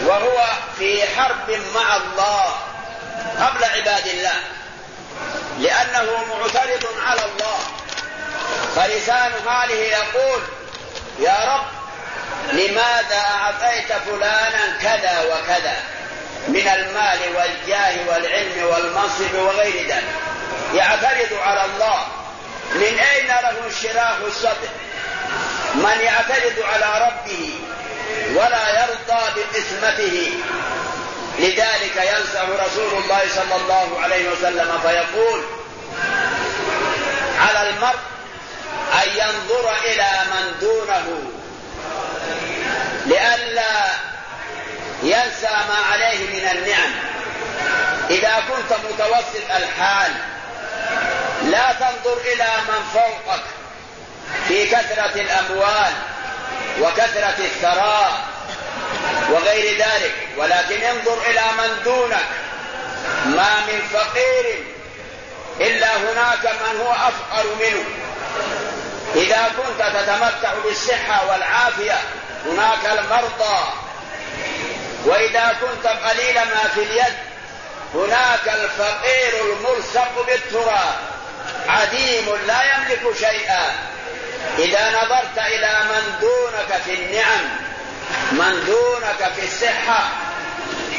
وهو في حرب مع الله قبل عباد الله لأنه معترض على الله. فلسان حاله يقول يا رب لماذا أعطيت فلانا كذا وكذا؟ من المال والجاه والعلم والمنصب وغير ذلك. يعترض على الله. من أين له انشراح الصدر؟ من يعترض على ربه ولا يرضى بقسمته. لذلك ينصح رسول الله صلى الله عليه وسلم فيقول على المرء أن ينظر إلى من دونه. لئلا ينسى ما عليه من النعم. إذا كنت متوسط الحال لا تنظر إلى من فوقك في كثرة الأموال وكثرة الثراء وغير ذلك ولكن انظر إلى من دونك. ما من فقير إلا هناك من هو أفقر منه. إذا كنت تتمتع بالصحة والعافية هناك المرضى وإذا كنت قليل ما في اليد هناك الفقير الملصق بالتراب عديم لا يملك شيئا. إذا نظرت إلى من دونك في النعم من دونك في الصحة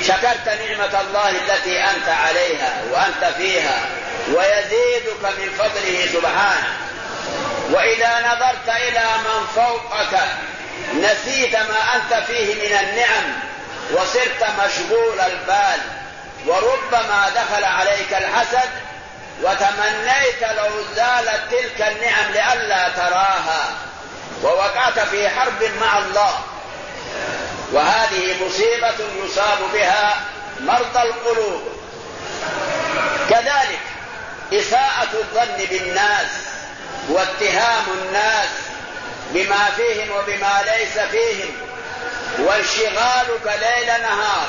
شكرت نعمة الله التي أنت عليها وأنت فيها ويزيدك من فضله سبحانه. وإذا نظرت إلى من فوقك نسيت ما أنت فيه من النعم وصرت مشغول البال. وربما دخل عليك الحسد وتمنيت لو زالت تلك النعم لئلا تراها. ووقعت في حرب مع الله. وهذه مصيبة يصاب بها مرضى القلوب. كذلك إساءة الظن بالناس واتهام الناس بما فيهم وبما ليس فيهم. وانشغالك ليل نهار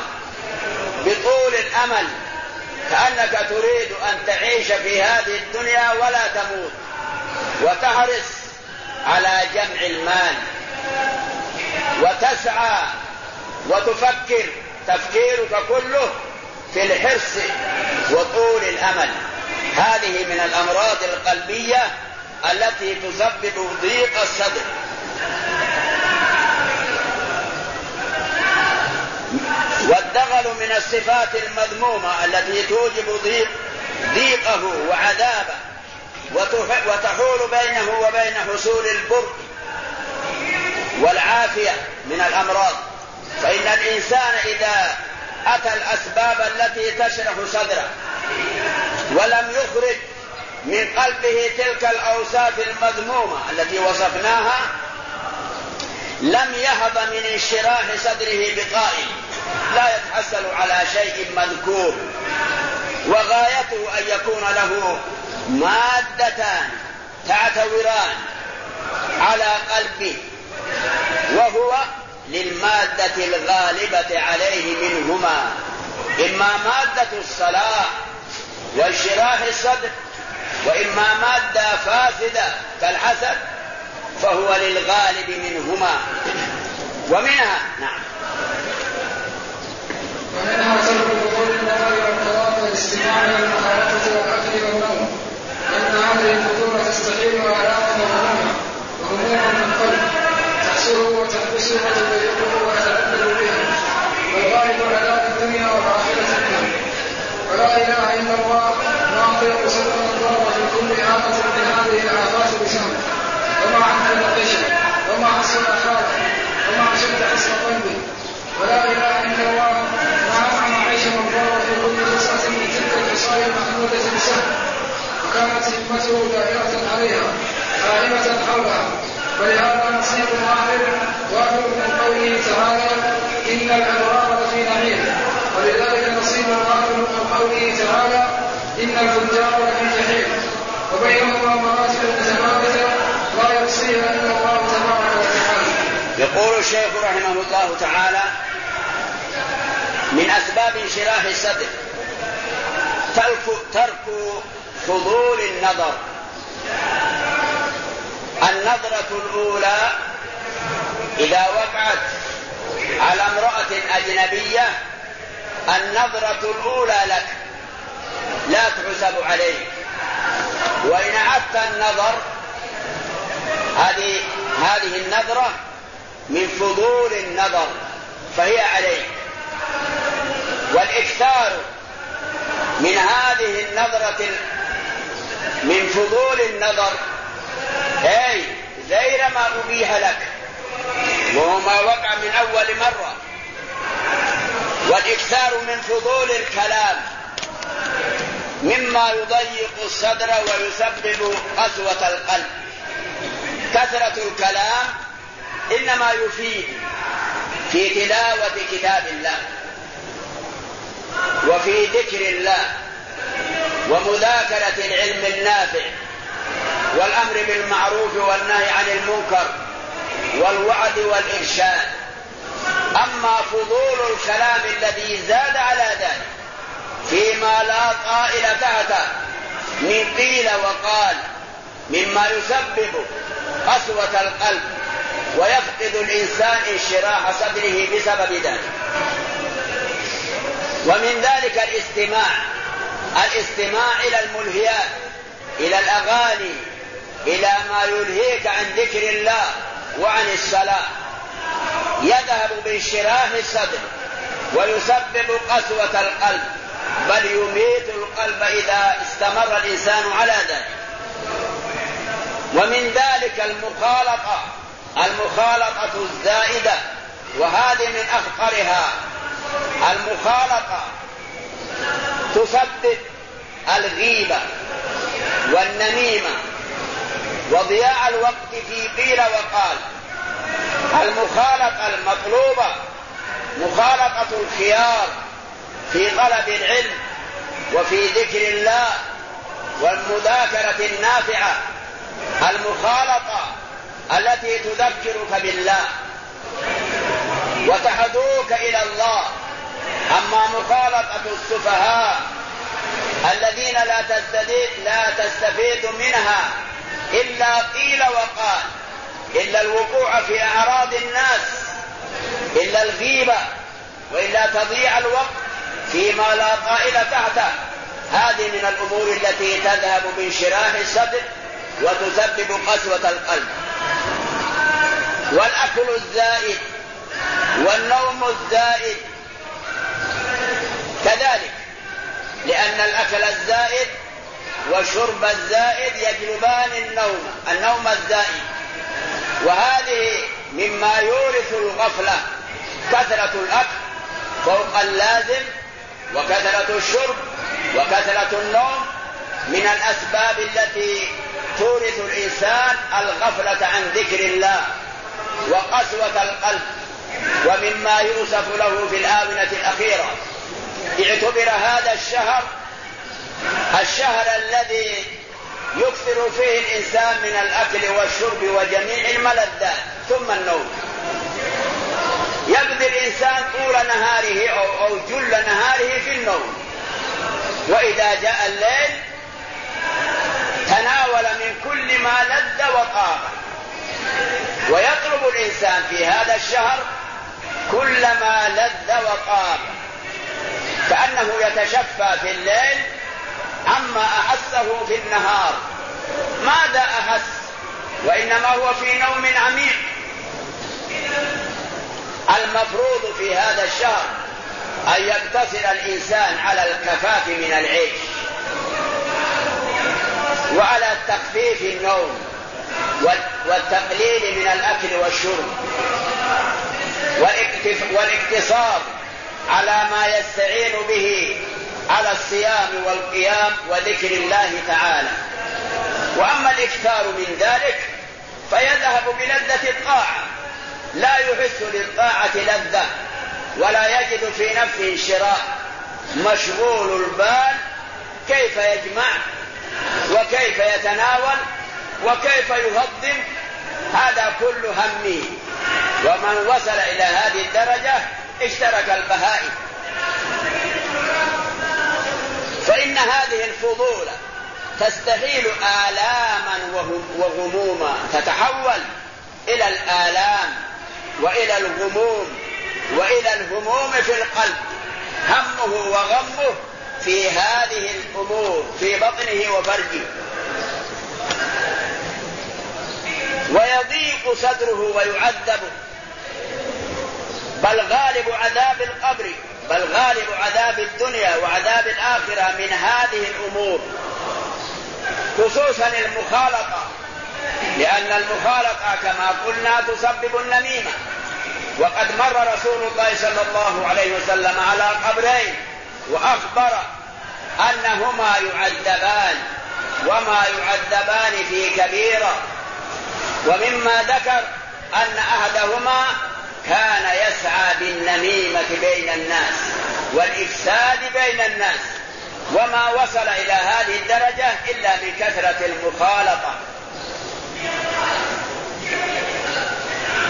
بطول الأمل كأنك تريد أن تعيش في هذه الدنيا ولا تموت وتحرص على جمع المال وتسعى وتفكر تفكيرك كله في الحرص وطول الأمل. هذه من الأمراض القلبية التي تسبب ضيق الصدر. والدغل من الصفات المذمومة التي توجب ضيق ضيقه وعذابه وتحول بينه وبين حصول البر والعافية من الأمراض. فإن الإنسان إذا أتى الأسباب التي تشرح صدره ولم يخرج من قلبه تلك الأوصاف المذمومة التي وصفناها لم يهب من انشراح صدره بقائل لا يتحصل على شيء مذكور. وغايته أن يكون له مادتان تعتوران على قلبه وهو للمادة الغالبة عليه منهما. إما مادة الصلاة وانشراح الصدر وإما مادة فاسدة كالحسد فهو للغالب منهما. ومنها نعم. ومنها ترك دخول النظر والقضاء والاستماع إلى المخالفه والاكل والنوم. لأن هذه الفطور تستحيل آلام وهموما وهموما من قلب تحسره وتحبسه وتضيقه وتعبد بها. والغالب على الدنيا والاخره منها ولا إله إلا الله ناطق صدق الله في كل آفة من هذه الآفات بسبب وما عند نقشه وما حصل حاله وما أشد حسن قلبه ولا إله إلا الله ما مع عيش من في كل خصلة من تلك الخصال المحمودة بسبب وكانت همته دائرة عليها قائمة حولها. ولهذا نصيب واحد واحد من قوله تعالى إن الأبرار لفي نعيم. ولذلك نصيب واحد من قوله تعالى إن الفجار لفي جحيم. وبينهما مراتب متفاوتة يقول الشيخ رحمه الله تعالى من أسباب انشراح الصدر ترك ترك فضول النظر. النظرة الأولى إذا وقعت على امرأة أجنبية النظرة الأولى لك لا تحسب عليك وإن أعدت النظر هذه هذه النظرة من فضول النظر فهي عليك والإكثار من هذه النظرة من فضول النظر أي غير ما أبيح لك وهو ما وقع من أول مرة. والإكثار من فضول الكلام مما يضيق الصدر ويسبب قسوة القلب. كثرة الكلام إنما يفيد في تلاوة كتاب الله وفي ذكر الله ومذاكرة العلم النافع والأمر بالمعروف والنهي عن المنكر والوعد والإرشاد. أما فضول الكلام الذي زاد على ذلك فيما لا طائل تحته من قيل وقال مما يسبب قسوة القلب ويفقد الإنسان انشراح صدره بسبب ذلك. ومن ذلك الاستماع الاستماع إلى الملهيات إلى الأغاني إلى ما يلهيك عن ذكر الله وعن الصلاة. يذهب بانشراح الصدر ويسبب قسوة القلب بل يميت القلب إذا استمر الإنسان على ذلك. ومن ذلك المخالطة المخالطة الزائدة وهذه من أخطرها. المخالطة تسبب الغيبة والنميمة. وضياع الوقت في قيل وقال. المخالطة المطلوبة مخالطة الخيار في طلب العلم وفي ذكر الله والمذاكرة النافعة. المخالطة التي تذكرك بالله وتهدوك إلى الله. أما مخالطة السفهاء الذين لا تستفيد لا تستفيد منها إلا قيل وقال. إلا الوقوع في أعراض الناس إلا الغيبة وإلا تضيع الوقت فيما لا طائل تحته. هذه من الأمور التي تذهب بانشراح الصدر وتسبب قسوة القلب. والأكل الزائد والنوم الزائد. كذلك لأن الأكل الزائد والشرب الزائد يجلبان النوم النوم الزائد. وهذه مما يورث الغفلة. كثرة الأكل فوق اللازم وكثرة الشرب وكثرة النوم من الأسباب التي تورث الإنسان الغفلة عن ذكر الله وقسوة القلب ومما يوصف له في الآونة الأخيرة. اعتبر هذا الشهر الشهر الذي يكثر فيه الإنسان من الأكل والشرب وجميع الملذات ثم النوم. يقضي الإنسان طول نهاره أو, جل نهاره في النوم. وإذا جاء الليل تناول من كل ما لذ وطاب. ويطلب الإنسان في هذا الشهر كل ما لذ وطاب. كأنه يتشفى في الليل عما أحسه في النهار. ماذا أحس؟ وإنما هو في نوم عميق. المفروض في هذا الشهر أن يقتصر الإنسان على الكفاف من العيش. وعلى تخفيف النوم والتقليل من الأكل والشرب والاقتصار على ما يستعين به على الصيام والقيام وذكر الله تعالى. وأما الإكثار من ذلك فيذهب بلذة الطاعة. لا يحس للطاعة لذة ولا يجد في نفسه انشراح مشغول البال كيف يجمع وكيف يتناول وكيف يهضم هذا كل همه ومن وصل إلى هذه الدرجة اشترك البهائم. فإن هذه الفضولة تستحيل آلاما وغموما تتحول إلى الآلام وإلى الغموم وإلى الهموم في القلب. همه وغمه في هذه الأمور في بطنه وفرجه. ويضيق صدره ويعذب بل غالب عذاب القبر بل غالب عذاب الدنيا وعذاب الآخرة من هذه الأمور. خصوصا المخالطة. لأن المخالطة كما قلنا تسبب النميمة. وقد مر رسول الله صلى الله عليه وسلم على قبرين. وأخبر أنهما يعذبان وما يعذبان في كبيرة. ومما ذكر أن أحدهما كان يسعى بالنميمة بين الناس والإفساد بين الناس وما وصل إلى هذه الدرجة إلا من كثرة المخالطة.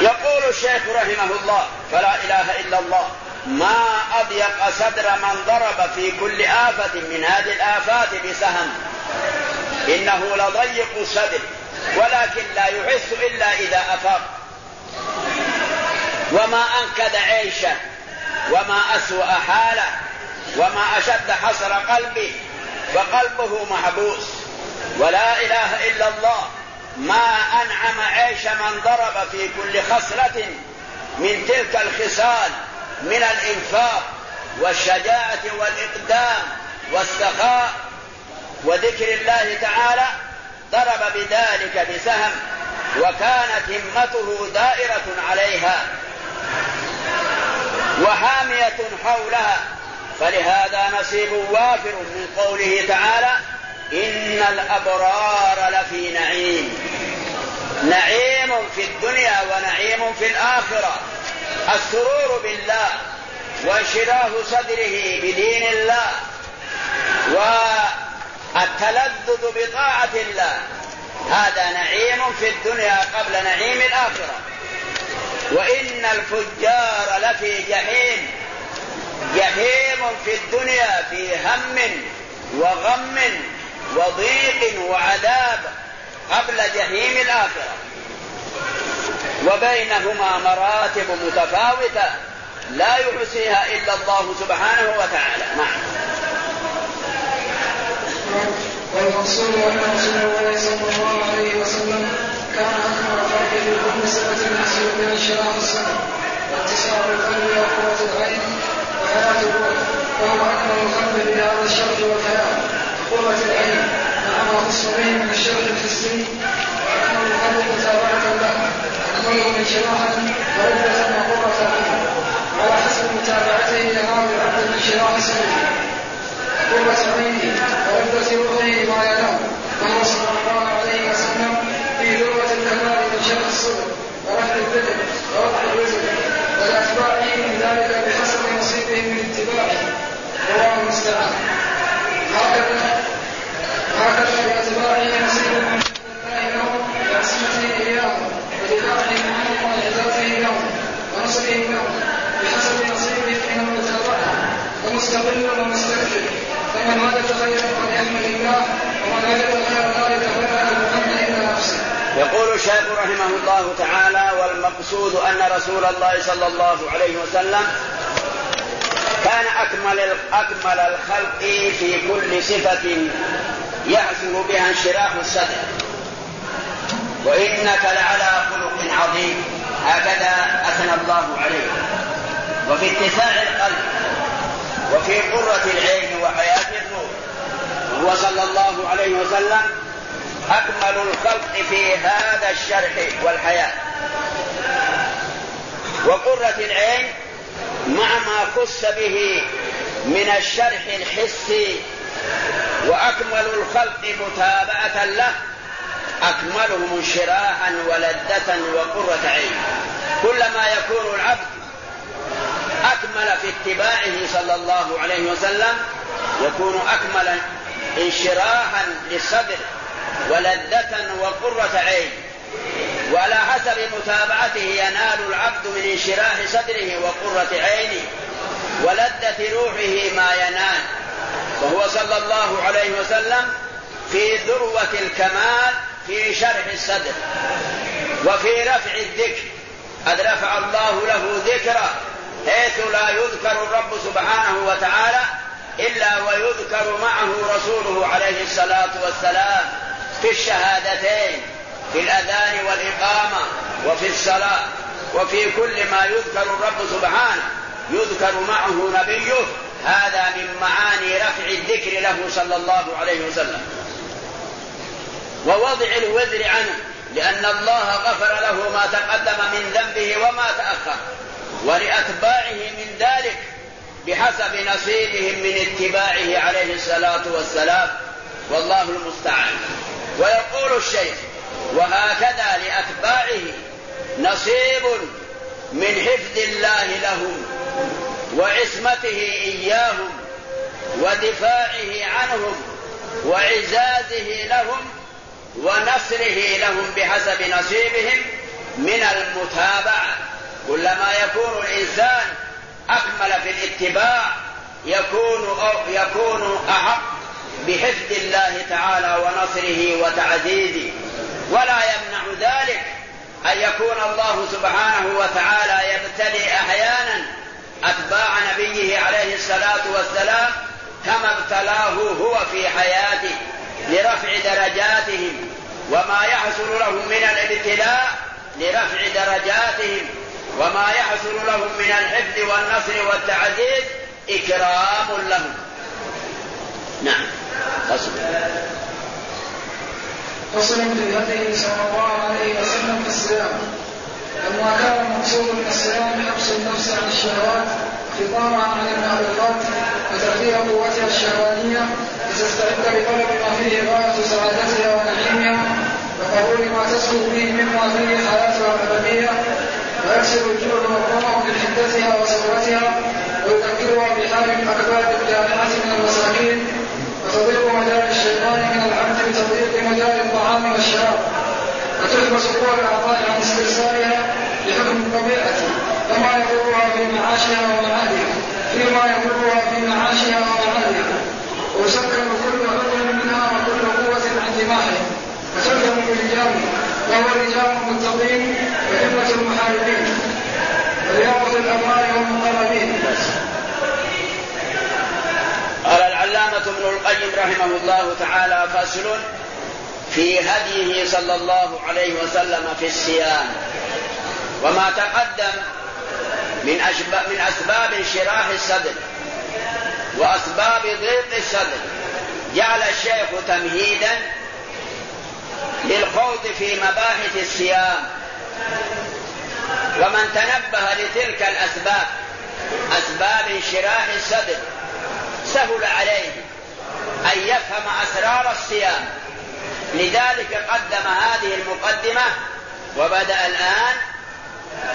يقول الشيخ رحمه الله فلا إله إلا الله ما أضيق صدر من ضرب في كل آفة من هذه الآفات بسهم. إنه لضيق الصدر ولكن لا يحس إلا إذا أفاق. وما أنكد عيشه وما أسوأ حاله وما أشد حصر قلبه فقلبه محبوس. ولا إله إلا الله ما أنعم عيش من ضرب في كل خصلة من تلك الخصال. من الإنفاق والشجاعة والإقدام والسخاء وذكر الله تعالى ضرب بذلك بسهم وكانت همته دائرة عليها وحامية حولها. فلهذا نصيب وافر من قوله تعالى إن الأبرار لفي نعيم. نعيم في الدنيا ونعيم في الآخرة. السرور بالله وانشراه صدره بدين الله والتلذذ بطاعة الله. هذا نعيم في الدنيا قبل نعيم الآخرة. وإن الفجار لفي جحيم جحيم في الدنيا في هم وغم وضيق وعذاب قبل جحيم الآخرة. وبينهما مراتب متفاوتة لا يحصيها إلا الله سبحانه وتعالى. نعم. والمقصود أن رسول الله صلى الله عليه وسلم كان أكبر فرق بالنسبة المحسن من انشراح الصدر واتساع القلب وقوة العين وحياة الروح وهو أكبر القلب بهذا الشرف والحياة قوة العين مع ما خص به من الشرف الحسي وأكمل القلب متابعة أكمله من شراحة ولم تزل مقر فقيها حسب متابعته ينام العبد من شراح سنته قرة عينه ولذة روحه ما ينام. وهو صلى الله عليه وسلم في ذروة الكمال من شر الصدر. ورحل البدن ووضع الوزن. ولأتباعه من ذلك بحسب نصيبهم من اتباعه. والله المستعان هكذا هكذا بأتباعه نصيبهم من الله لهم وعصمته إياهم يقول الشاب رحمه الله تعالى والمقصود أن رسول الله صلى الله عليه وسلم كان أكمل أكمل الخلق في كل صفة يعثر بها انشراح الصدر. وإنك لعلى خلق عظيم. هكذا أثنى الله عليه. وفي اتساع القلب وفي قرة العين وحياة الروح. وهو صلى الله عليه وسلم أكمل الخلق في هذا الشرح والحياة. وقرة العين مع ما خص به من الشرح الحسي وأكمل الخلق متابعة له أكملهم انشراحا ولذة وقرة عين. كلما يكون العبد أكمل في اتباعه صلى الله عليه وسلم يكون أكمل انشراحا للصدر ولذة وقرة عين. وعلى حسب متابعته ينال العبد من انشراح صدره وقرة عينه ولذة روحه ما ينال. وهو صلى الله عليه وسلم في ذروة الكمال في شرح الصدر وفي رفع الذكر. قد رفع الله له ذكرا حيث لا يذكر الرب سبحانه وتعالى إلا ويذكر معه رسوله عليه الصلاة والسلام في الشهادتين في الأذان والإقامة وفي الصلاة. وفي كل ما يذكر الرب سبحانه يذكر معه نبيه. هذا من معاني رفع الذكر له صلى الله عليه وسلم. ووضع الوزر عنه لأن الله غفر له ما تقدم من ذنبه وما تأخر. ولأتباعه من ذلك بحسب نصيبهم من اتباعه عليه الصلاة والسلام. والله المستعان. ويقول الشيخ وهكذا لأتباعه نصيب من حفظ الله لهم وعصمته إياهم ودفاعه عنهم وعزازه لهم ونصره لهم بحسب نصيبهم من المتابعة. كلما يكون الإنسان أكمل في الاتباع يكون أو يكون أحق بحفظ الله تعالى ونصره وتعزيزه ولا يمنع ذلك أن يكون الله سبحانه وتعالى يبتلي أحيانا أتباع نبيه عليه الصلاة والسلام كما ابتلاه هو في حياته. لرفع درجاتهم وما يحصل لهم من الابتلاء لرفع درجاتهم وما يحصل لهم من الحفظ والنصر والتعزيز إكرام لهم. نعم. فصل. فصل في هديه صلى الله عليه وسلم في الصيام لما كان المقصود من الصيام حبس النفس عن الشهوات خطابا عن المعروفات وترفيه قوتها الشهوانية لتستعد بطلب ما فيه غايه سعادتها ونعيمها وقبول ما تسلك به مما فيه حياتها الأبدية. ويكسر الجوع والظمأ من حدتها وسرتها ويذكرها بحال الأكباد الجامعة من المساكين. وتضيق مجال الشيطان من العبد بتضييق مجال الطعام والشراب. وتحبس قوى الأعضاء عن استرسالها لحكم الطبيعه كما يضرها في معاشها ومعادها. فيما يضرها في معاشها ومعادها. ويسكن كل عضو منها وكل قوة عن دماغه وتلزم بالرجال وهو رجال متقين وهمة المحاربين. ورياضة الأموال والمقربين. قال العلامة ابن القيم رحمه الله تعالى فصل في هديه صلى الله عليه وسلم في الصيام. وما تقدم من من أسباب انشراح الصدر. وأسباب ضيق الصدر. جعل الشيخ تمهيدا للخوض في مباحث الصيام. ومن تنبه لتلك الأسباب أسباب انشراح الصدر سهل عليه أن يفهم أسرار الصيام. لذلك قدم هذه المقدمة وبدأ الآن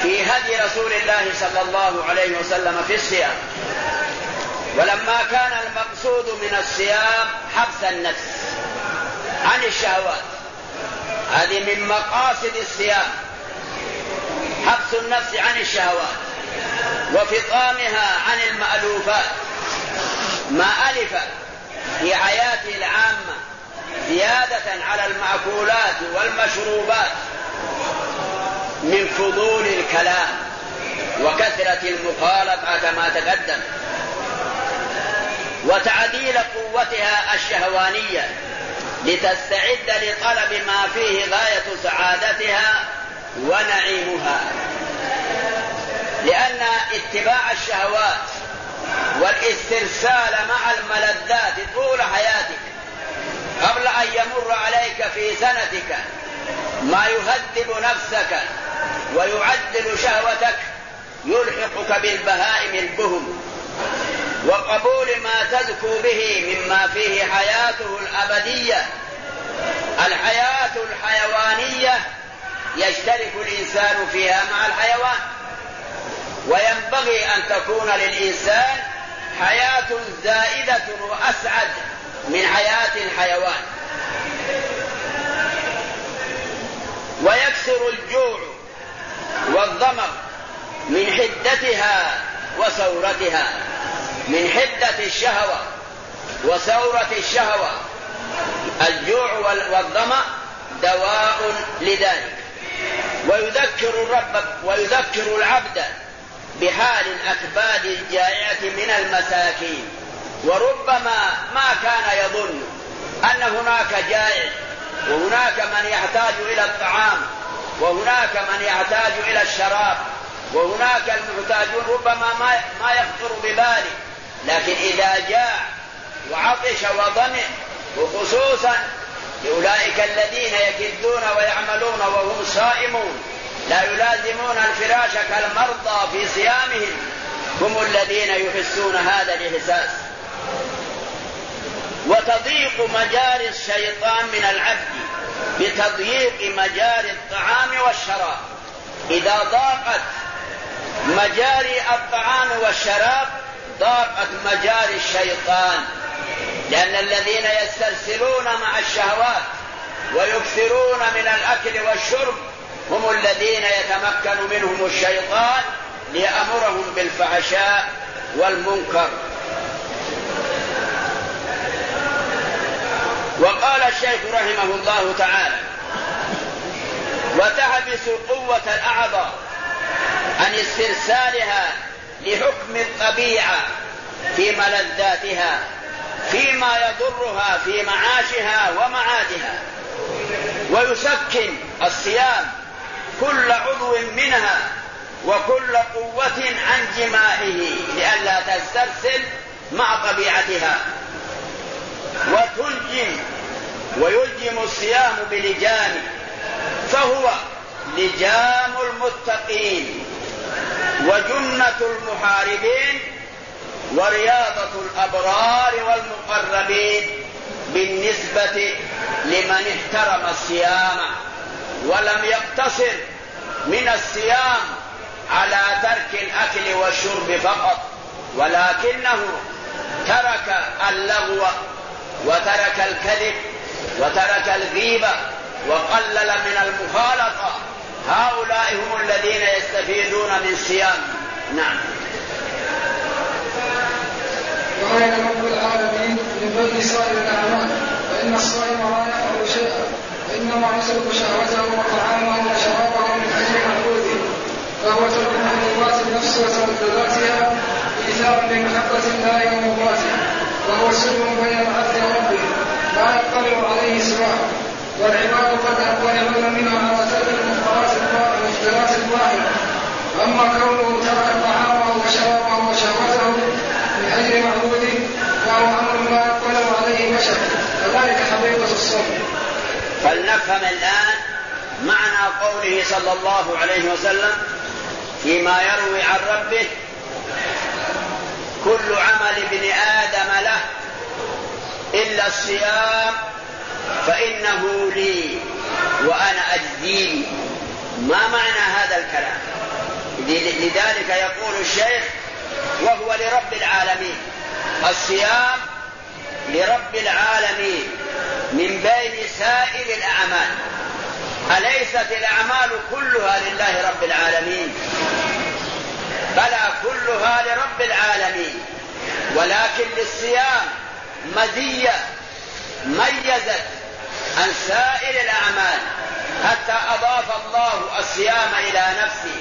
في هدي رسول الله صلى الله عليه وسلم في الصيام. ولما كان المقصود من الصيام حبس النفس عن الشهوات. هذه من مقاصد الصيام حبس النفس عن الشهوات وفطامها عن المألوفات. ما ألف في حياته العامة زيادة على المأكولات والمشروبات من فضول الكلام وكثرة المخالطة كما تقدم. وتعديل قوتها الشهوانية لتستعد لطلب ما فيه غاية سعادتها ونعيمها. لأن اتباع الشهوات والاسترسال مع الملذات طول حياتك قبل أن يمر عليك في سنتك ما يهذب نفسك ويعدل شهوتك يلحقك بالبهائم البهم. وقبول ما تزكو به مما فيه حياته الأبدية. الحياة الحيوانية يشترك الإنسان فيها مع الحيوان. وينبغي أن تكون للإنسان حياة زائدة وأسعد من حياة الحيوان. ويكسر الجوع والظمأ من حدتها وثورتها من حدة الشهوة وثورة الشهوة. الجوع والظمأ دواء لذلك. ويذكر الرب ويذكر العبد بحال الأكباد الجائعة من المساكين. وربما ما كان يظن أن هناك جائع وهناك من يحتاج إلى الطعام وهناك من يحتاج إلى الشراب وهناك المحتاجون ربما ما ما يخطر بباله. لكن إذا جاع وعطش وظمئ وخصوصا لأولئك الذين يكدون ويعملون وهم صائمون لا يلازمون الفراش كالمرضى في صيامهم هم الذين يحسون هذا الإحساس. وتضيق مجاري الشيطان من العبد بتضييق مجاري الطعام والشراب. إذا ضاقت مجاري الطعام والشراب ضاقت مجاري الشيطان. لأن الذين يسترسلون مع الشهوات ويكثرون من الأكل والشرب هم الذين يتمكن منهم الشيطان ليأمرهم بالفحشاء والمنكر. وقال الشيخ رحمه الله تعالى وتحبس قوة الأعضاء عن استرسالها لحكم الطبيعة في ملذاتها فيما يضرها في معاشها ومعادها. ويسكن الصيام كل عضو منها وكل قوة عن جمائه لئلا تسترسل مع طبيعتها. وتلجم ويلجم الصيام بلجام فهو لجام المتقين. وجنة المحاربين ورياضة الأبرار والمقربين بالنسبة لمن احترم الصيام ولم يقتصر من الصيام على ترك الأكل والشرب فقط ولكنه ترك اللغو وترك الكذب وترك الغيبة وقلل من المخالطة هؤلاء هم الذين يستفيدون من صيام. نعم. وعين رب العالمين من بين سائر الأعمال. فإن الصائم لا يفعل شيئا وانما يسلك شهوته وطعامه وشرابه من أجل معبوده فهو ترك محبوبات النفس وتردداتها ايثار لمحبه الله ومرضاته وهو سر بين العبد وربه لا يطلع عليه سواه والعباد قد يطلعون منها ترك المنكرات المفطرات الظاهره أما كونه ترك طعامه وشرابه وشهوته من أجل معبوده فهو أمر لا يطلع عليه بشر كذلك حقيقة الصوم. فلنفهم الآن معنى قوله صلى الله عليه وسلم فيما يروي عن ربه كل عمل ابن آدم له إلا الصيام فإنه لي وأنا اجزيه ما معنى هذا الكلام؟ لذلك يقول الشيخ وهو لرب العالمين. الصيام لرب العالمين من بين سائر الأعمال. أليست الأعمال كلها لله رب العالمين؟ بلى كلها لرب العالمين. ولكن للصيام مزية ميزت عن سائر الأعمال حتى أضاف الله الصيام إلى نفسه.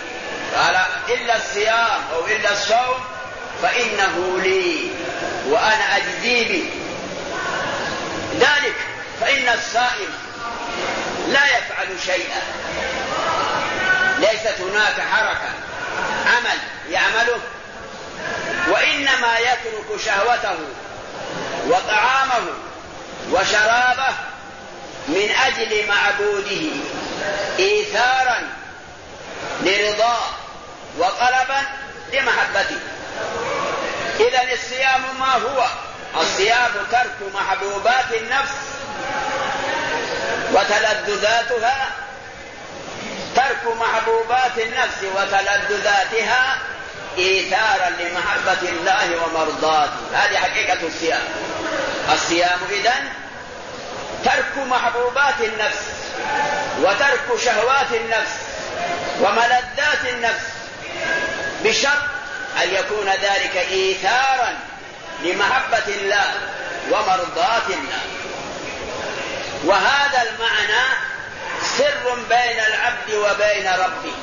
قال إلا الصيام أو إلا الصوم فإنه لي وأنا أجزي به. ذلك فإن الصائم لا يفعل شيئا. ليست هناك حركة عمل يعمله وإنما يترك شهوته وطعامه وشرابه من أجل معبوده إيثارا لرضاه وطلبا لمحبته. إذا الصيام ما هو؟ الصيام ترك محبوبات النفس وتلذذاتها. ترك محبوبات النفس وتلذذاتها إيثارا لمحبة الله ومرضاته. هذه حقيقة الصيام. الصيام إذن ترك محبوبات النفس وترك شهوات النفس وملذات النفس بشرط أن يكون ذلك إيثارا لمحبة الله ومرضاة الله. وهذا المعنى سر بين العبد وبين ربه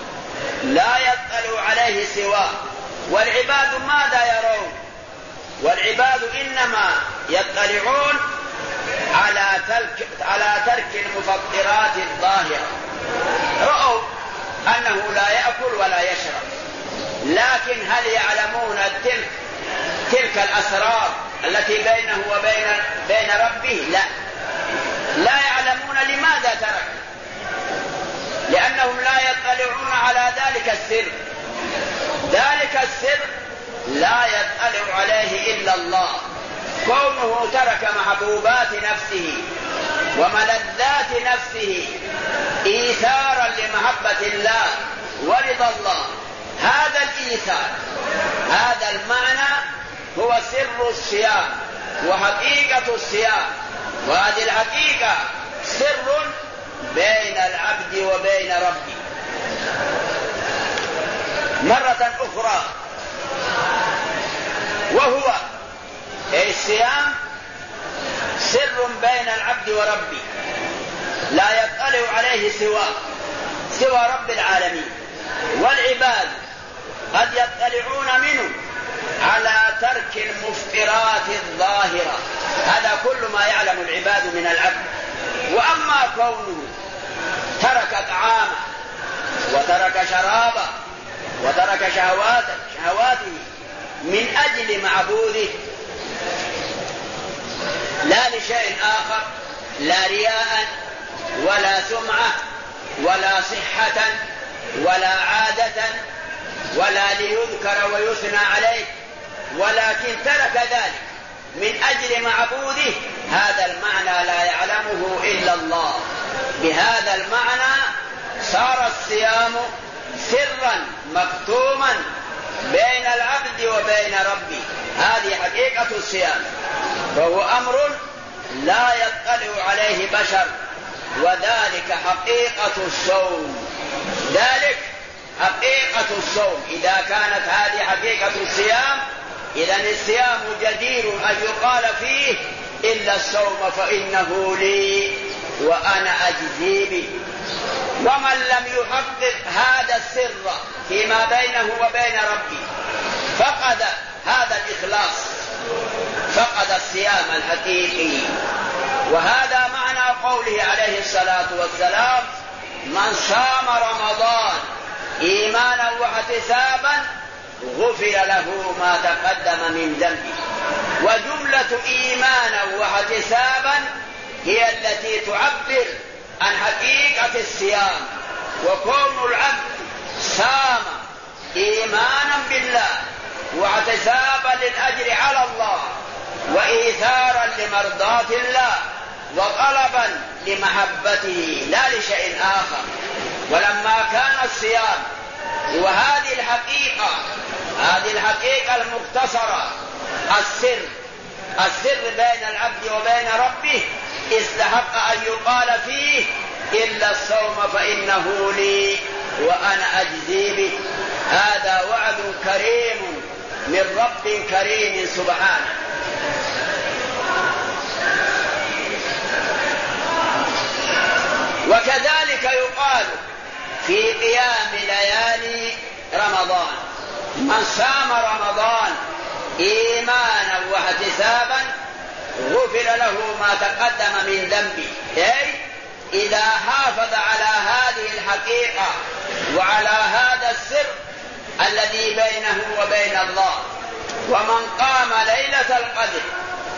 لا يطلع عليه سواه. والعباد ماذا يرون؟ والعباد إنما يطلعون على ترك على ترك المفطرات الظاهرة. رأوا أنه لا يأكل ولا يشرب. لكن هل يعلمون تلك تلك الأسرار التي بينه وبين بين ربه؟ لا. لا يعلمون لماذا ترك. لأنهم لا يطلعون على ذلك السر. ذلك السر لا يطلع عليه إلا الله. كونه ترك محبوبات نفسه وملذات نفسه إيثارا لمحبة الله ورضا الله. هذا الإيثار هذا المعنى هو سر الصيام وحقيقة الصيام. وهذه الحقيقة سر بين العبد وبين ربه. مرة أخرى وهو الصيام سر بين العبد وربه لا يطلع عليه سواه سوى رب العالمين. والعباد قد يطلعون منه على ترك المفطرات الظاهرة. هذا كل ما يعلم العباد من العبد. وأما كونه ترك طعامه وترك شرابة وترك شهواته من أجل معبوده لا لشيء آخر لا رياء ولا سمعة ولا صحة ولا عادة ولا ليذكر ويثنى عليه ولكن ترك ذلك من أجل معبوده. هذا المعنى لا يعلمه إلا الله. بهذا المعنى صار الصيام سرا مكتوما بين العبد وبين ربه هذه حقيقة الصيام. فهو أمر لا يطلع عليه بشر. وذلك حقيقة الصوم. ذلك حقيقة الصوم. إذا كانت هذه حقيقة الصيام إذا الصيام جدير أن يقال فيه إلا الصوم فإنه لي وأنا أجزي به. ومن لم يحقق هذا السر فيما بينه وبين ربه فقد هذا الإخلاص فقد الصيام الحقيقي. وهذا معنى قوله عليه الصلاة والسلام من صام رمضان إيمانا واحتسابا غفر له ما تقدم من ذنبه. وجملة إيمانا واحتسابا هي التي تعبر عن حقيقة الصيام وكون العبد صام إيمانا بالله واعتسابا للأجر على الله وإيثارا لمرضاة الله وطلبا لمحبته لا لشيء آخر. ولما كان الصيام وهذه الحقيقة هذه الحقيقة المختصرة السر السر بين العبد وبين ربه استحق أن يقال فيه إلا الصوم فإنه لي وأنا أجزي به. هذا وعد كريم من رب كريم سبحانه. وكذلك يقال في قيام ليالي رمضان من صام رمضان إيمانا واحتسابا غفر له ما تقدم من ذنبه. أي إذا حافظ على هذه الحقيقة وعلى هذا السر الذي بينه وبين الله ومن قام ليلة القدر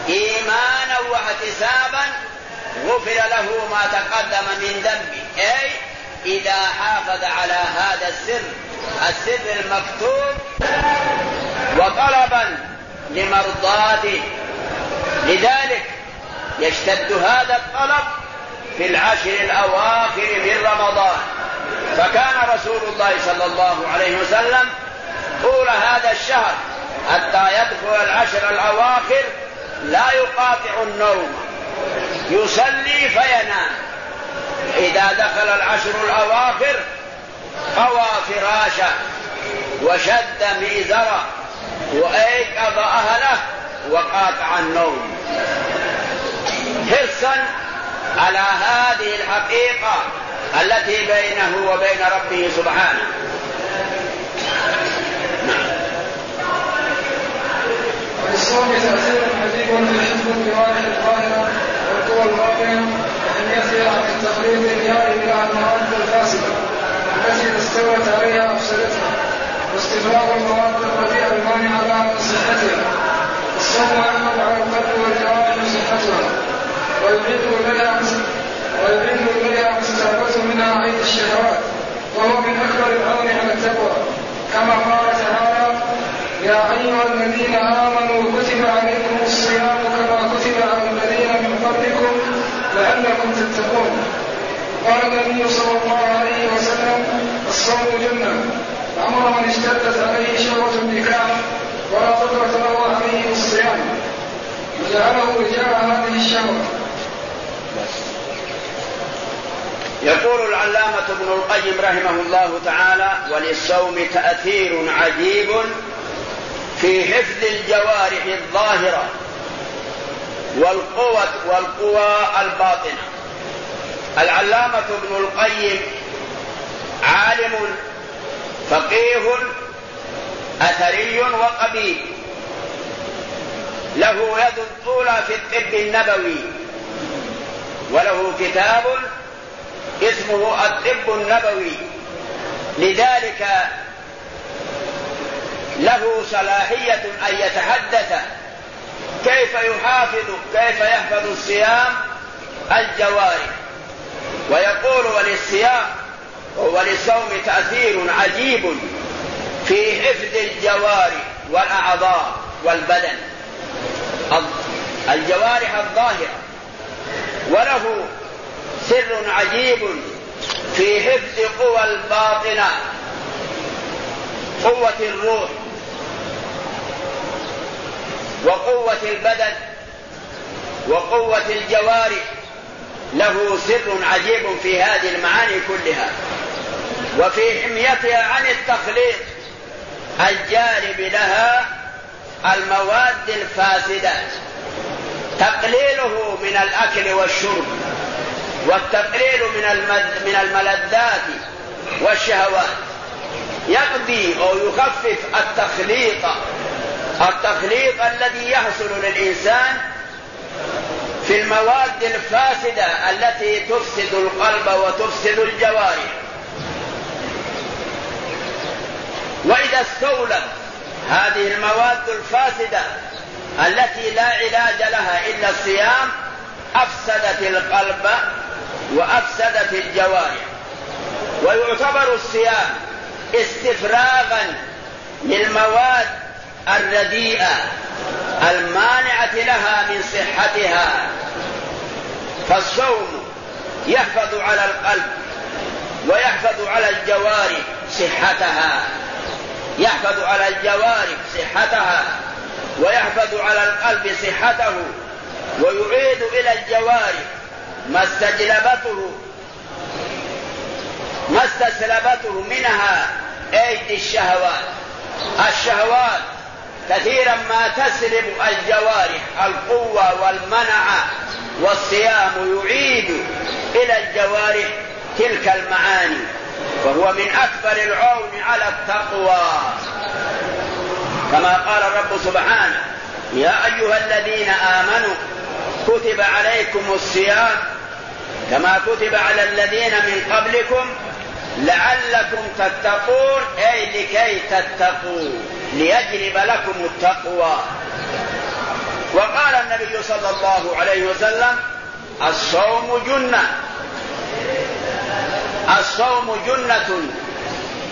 إيمانا واحتسابا غفر له ما تقدم من ذنبه. أي إذا حافظ على هذا السر السر المكتوب وطلبا لمرضاته. لذلك يشتد هذا الطلب في العشر الأواخر من رمضان. فكان رسول الله صلى الله عليه وسلم طول هذا الشهر حتى يدخل العشر الأواخر لا يقاطع النوم يصلي فينام. إذا دخل العشر الأواخر قوى فراشه وشد ميزره وأيقظ أهله وقاطع النوم. حرصا على هذه الحقيقة التي بينه وبين ربه سبحانه. وللصوم تأثير عجيب في حفظ الجوارح الظاهرة والقوى الباطنة وحميتها عن التقريب النهائي إلى المواد الفاسدة التي إذا استولت عليها أفسدتها واستفراغ المواد الرديئة المانعة لها من صحتها. الصوم يعمل على القلب والجوارح صحتها. ويعيد إليها ويعيد إليها مستعبة منها عيد الشهوات. وهو من أكبر العون على التقوى كما قال تعالى يا أيها الذين آمنوا كتب عليكم الصيام كما كتب على الذين من قبلكم لعلكم تتقون قال النبي صلى الله عليه وسلم الصوم جنة. أمر من اشتدت عليه شهوة النكاح ولا قدرة له عليه الصيام. وجعله رجاء هذه الشهوة. يقول العلامة ابن القيم رحمه الله تعالى وللصوم تأثير عجيب في حفظ الجوارح الظاهرة والقوة والقوى الباطنة. العلامة ابن القيم عالم فقيه أثري وقبيل له يد طولى في الطب النبوي وله كتاب اسمه الطب النبوي. لذلك له صلاحية أن يتحدث كيف يحافظ كيف يحفظ الصيام الجوارح. ويقول وللصيام وللصوم تأثير عجيب في حفظ الجوارح والأعضاء والبدن. الجوارح الظاهرة. وله سر عجيب في حفظ قوى الباطنة قوة الروح وقوة البدن وقوة الجوارح. له سر عجيب في هذه المعاني كلها. وفي حميتها عن التخليط الجالب لها المواد الفاسدة. تقليله من الأكل والشرب والتقليل من من الملذات والشهوات. يقضي أو يخفف التخليط التخليط الذي يحصل للإنسان في المواد الفاسدة التي تفسد القلب وتفسد الجوارح. وإذا استولت هذه المواد الفاسدة التي لا علاج لها إلا الصيام أفسدت القلب وأفسدت الجوارح. ويعتبر الصيام استفراغا للمواد الرديئة المانعة لها من صحتها. فالصوم يحفظ على القلب ويحفظ على الجوارح صحتها. يحفظ على الجوارح صحتها ويحفظ على القلب صحته ويعيد إلى الجوارح ما استجلبته ما استسلبته منها أيدي الشهوات. الشهوات كثيرا ما تسلب الجوارح القوة والمنع والصيام يعيد إلى الجوارح تلك المعاني. فهو من أكبر العون على التقوى. كما قال الرب سبحانه يا أيها الذين آمنوا كتب عليكم الصيام كما كتب على الذين من قبلكم لعلكم تتقون أي لكي تتقوا ليجلب لكم التقوى. وقال النبي صلى الله عليه وسلم الصوم جنة. الصوم جنة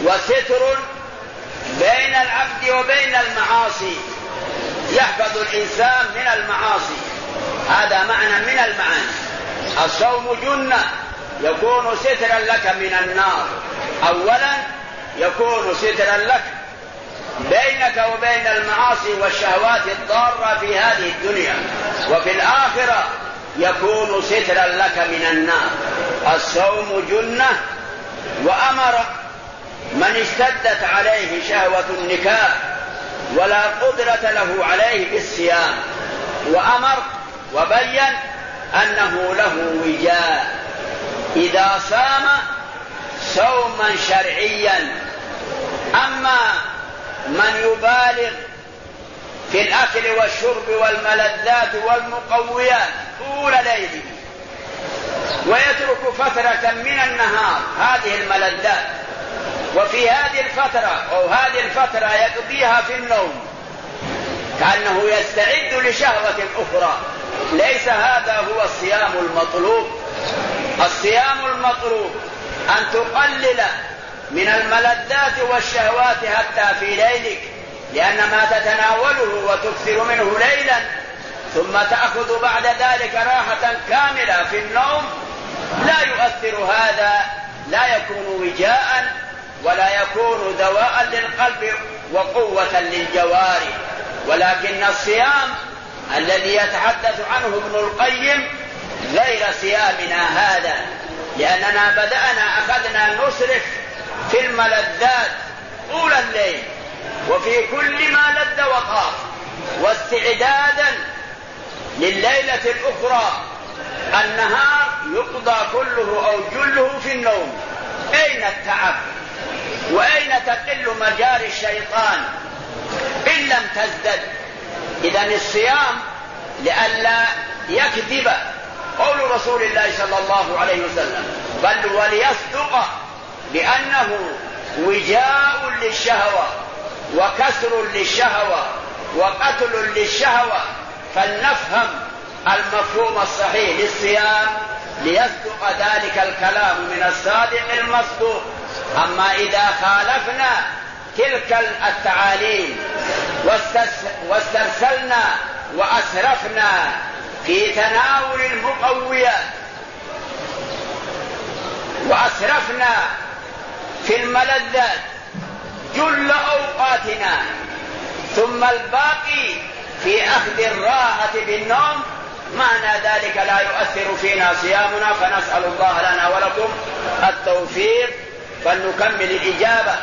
وستر بين العبد وبين المعاصي. يحفظ الإنسان من المعاصي. هذا معنى من المعاني. الصوم جنة يكون سترا لك من النار. أولا يكون سترا لك بينك وبين المعاصي والشهوات الضارة في هذه الدنيا. وفي الآخرة يكون سترا لك من النار. الصوم جنة وأمر من اشتدت عليه شهوة النكاح ولا قدرة له عليه بالصيام وأمر وبين أنه له وجاء. إذا صام صوما شرعيا أما من يبالغ في الأكل والشرب والملذات والمقويات طول ليله ويترك فترة من النهار هذه الملذات. وفي هذه الفترة أو هذه الفترة يقضيها في النوم. كأنه يستعد لشهوة أخرى. ليس هذا هو الصيام المطلوب. الصيام المطلوب أن تقلل من الملذات والشهوات حتى في ليلك. لأن ما تتناوله وتكثر منه ليلا ثم تأخذ بعد ذلك راحة كاملة في النوم. لا يؤثر هذا لا يكون وجاء ولا يكون دواء للقلب وقوة للجوارح ولكن الصيام الذي يتحدث عنه ابن القيم غير صيامنا هذا لأننا بدأنا أخذنا نسرف في الملذات طول الليل وفي كل ما لذ وطاف واستعدادا لليلة الأخرى. النهار يقضى كله أو جله في النوم. أين التعب؟ وأين تقل مجاري الشيطان؟ إن لم تزدد. إذا الصيام لئلا يكذب. قول رسول الله صلى الله عليه وسلم بل وليصدق بأنه وجاء للشهوة وكسر للشهوة وقتل للشهوة فلنفهم المفهوم الصحيح للصيام ليصدق ذلك الكلام من الصادق المصدوق. أما إذا خالفنا تلك التعاليم واسترسلنا وأسرفنا في تناول المقويات وأسرفنا في الملذات جل أوقاتنا ثم الباقي في أخذ الراحة بالنوم معنى ذلك لا يؤثر فينا صيامنا فنسأل الله لنا ولكم التوفيق. فلنكمل الإجابة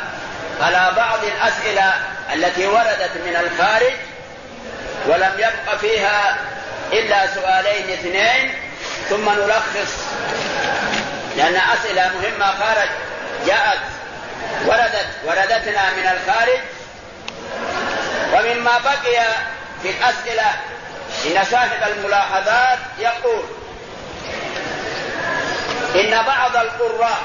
على بعض الأسئلة التي وردت من الخارج ولم يبق فيها إلا سؤالين اثنين ثم نلخص. لأن أسئلة مهمة خارج جاءت وردت وردتنا من الخارج. ومما بقي في الأسئلة. إن صاحب الملاحظات يقول إن بعض القراء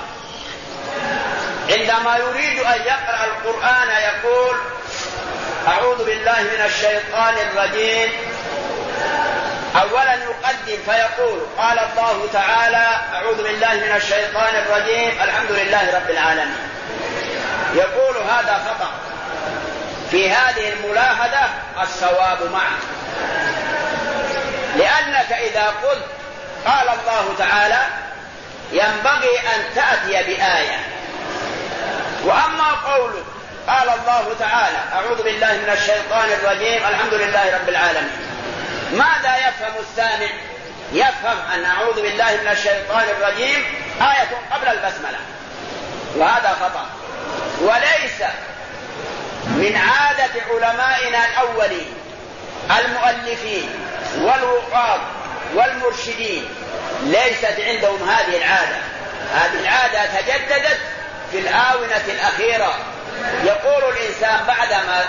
عندما يريد أن يقرأ القرآن يقول أعوذ بالله من الشيطان الرجيم. أولا يقدم فيقول قال الله تعالى أعوذ بالله من الشيطان الرجيم. الحمد لله رب العالمين. يقول هذا خطأ. في هذه الملاحظة الصواب معه لأنك إذا قلت قال الله تعالى ينبغي أن تأتي بآية. وأما قولك قال الله تعالى أعوذ بالله من الشيطان الرجيم الحمد لله رب العالمين. ماذا يفهم السامع؟ يفهم أن أعوذ بالله من الشيطان الرجيم آية قبل البسملة. وهذا خطأ. وليس من عادة علمائنا الأولين المؤلفين والوقاض والمرشدين. ليست عندهم هذه العادة. هذه العادة تجددت في الآونة الأخيرة. يقول الإنسان بعدما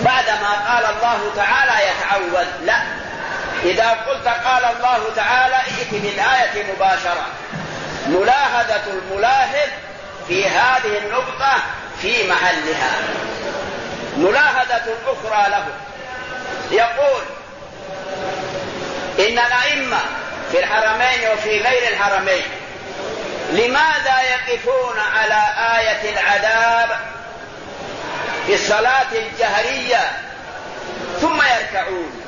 بعدما قال الله تعالى يتعوذ لا. إذا قلت قال الله تعالى ائت بالآية مباشرة. ملاحظة الملاحظ في هذه النقطة في محلها. ملاحظة أخرى له. يقول إن الأئمة في الحرمين وفي غير الحرمين لماذا يقفون على آية العذاب في الصلاة الجهرية ثم يركعون؟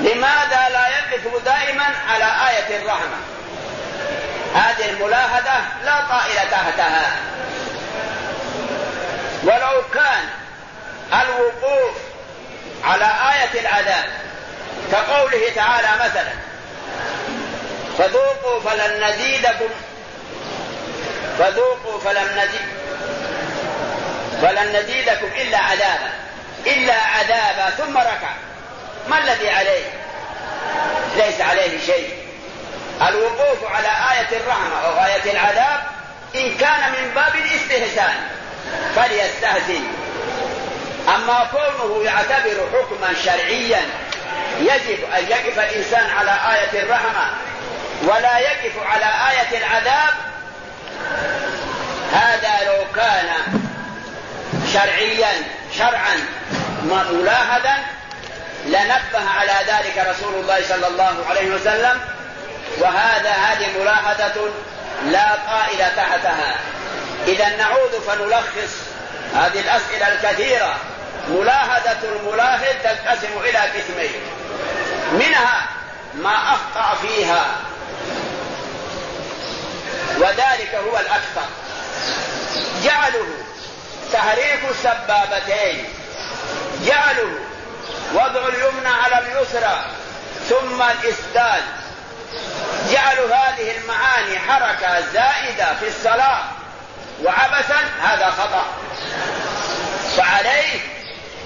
لماذا لا يقف دائما على آية الرحمة؟ هذه الملاحظة لا طائل تحتها. ولو كان الوقوف على آية العذاب كقوله تعالى مثلا فذوقوا فلن نزيدكم فذوقوا فلن نزيد فلن نزيدكم إلا عذابا إلا عذابا ثم ركع. ما الذي عليه؟ ليس عليه شيء. الوقوف على آية الرحمة أو آية العذاب إن كان من باب الاستهزان فليستهزن أما كونه يعتبر حكما شرعيا يجب أن يقف الإنسان على آية الرحمة ولا يقف على آية العذاب. هذا لو كان شرعيا شرعا ملاحظا لنبه على ذلك رسول الله صلى الله عليه وسلم وهذا هذه ملاحظة لا طائل تحتها. إذا نعود فنلخص هذه الأسئلة الكثيرة. ملاحظة الملاحظ تنقسم إلى قسمين. منها ما أخطأ فيها. وذلك هو الأكثر. جعله تحريك السبابتين. جعله وضع اليمنى على اليسرى ثم الإسدال. جعل هذه المعاني حركة زائدة في الصلاة. وعبثا هذا خطأ. فعليه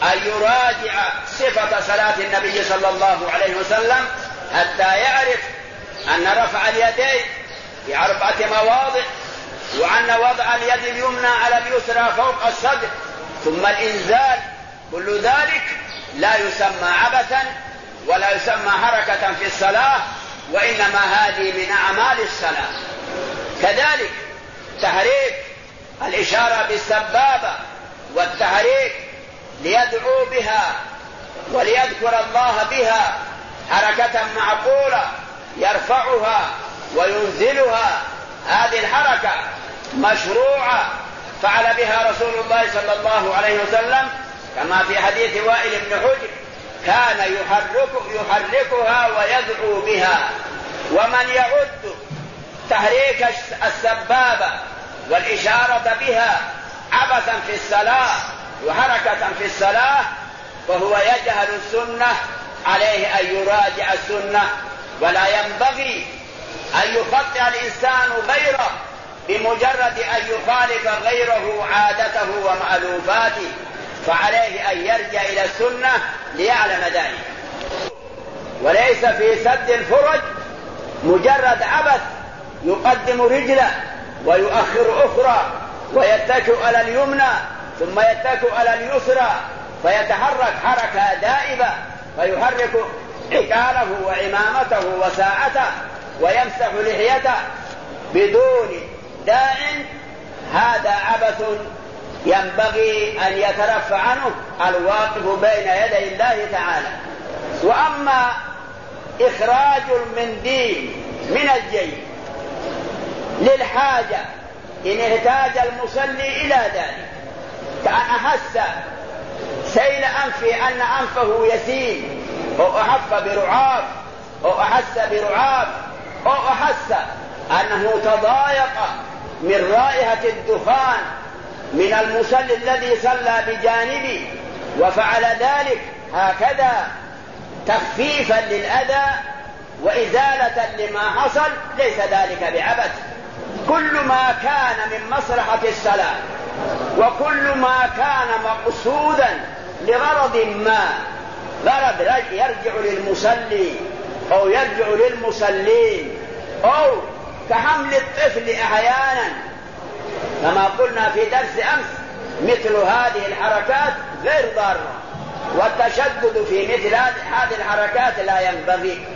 أن يراجع صفة صلاة النبي صلى الله عليه وسلم حتى يعرف أن رفع اليدين في أربعة مواضع وأن وضع اليد اليمنى على اليسرى فوق الصدر ثم الإنزال. كل ذلك لا يسمى عبثا ولا يسمى حركة في الصلاة وإنما هذه من أعمال الصلاة. كذلك تحريك الإشارة بالسبابة والتحريك ليدعو بها وليذكر الله بها حركة معقولة يرفعها وينزلها. هذه الحركة مشروعة. فعل بها رسول الله صلى الله عليه وسلم كما في حديث وائل بن حجر كان يحرك يحركها ويدعو بها. ومن يعد تحريك السبابة والإشارة بها عبثا في الصلاة وحركة في الصلاة فهو يجهل السنة عليه أن يراجع السنة ولا ينبغي أن يخطئ الإنسان غيره بمجرد أن يخالف غيره عادته ومألوفاته فعليه أن يرجع إلى السنة ليعلم ذلك. وليس في سد الفرج مجرد عبث يقدم رجله ويؤخر أخرى ويتكئ على اليمنى ثم يتكئ على اليسرى فيتحرك حركة دائبة فيحرك حكاله وعمامته وساعته ويمسح لحيته بدون داع. هذا عبث ينبغي أن يترفع عنه الواقف بين يدي الله تعالى. وأما إخراج المنديل من الجيب للحاجة إن احتاج المصلي إلى ذلك. كأن أحس سيل أنفي أن أنفه يسيل. أو أحف برعاف أو أحس برعاف أو أحس أنه تضايق من رائحة الدخان من المصلي الذي صلى بجانبي. وفعل ذلك هكذا تخفيفا للأذى وإزالة لما حصل. ليس ذلك بعبث. كل ما كان من مصلحة الصلاة وكل ما كان مقصودا لغرض ما غرض يرجع للمصلي أو يرجع للمصلين أو كحمل الطفل أحيانا. كما قلنا في درس أمس مثل هذه الحركات غير ضارة والتشدد في مثل هذه الحركات لا ينبغي.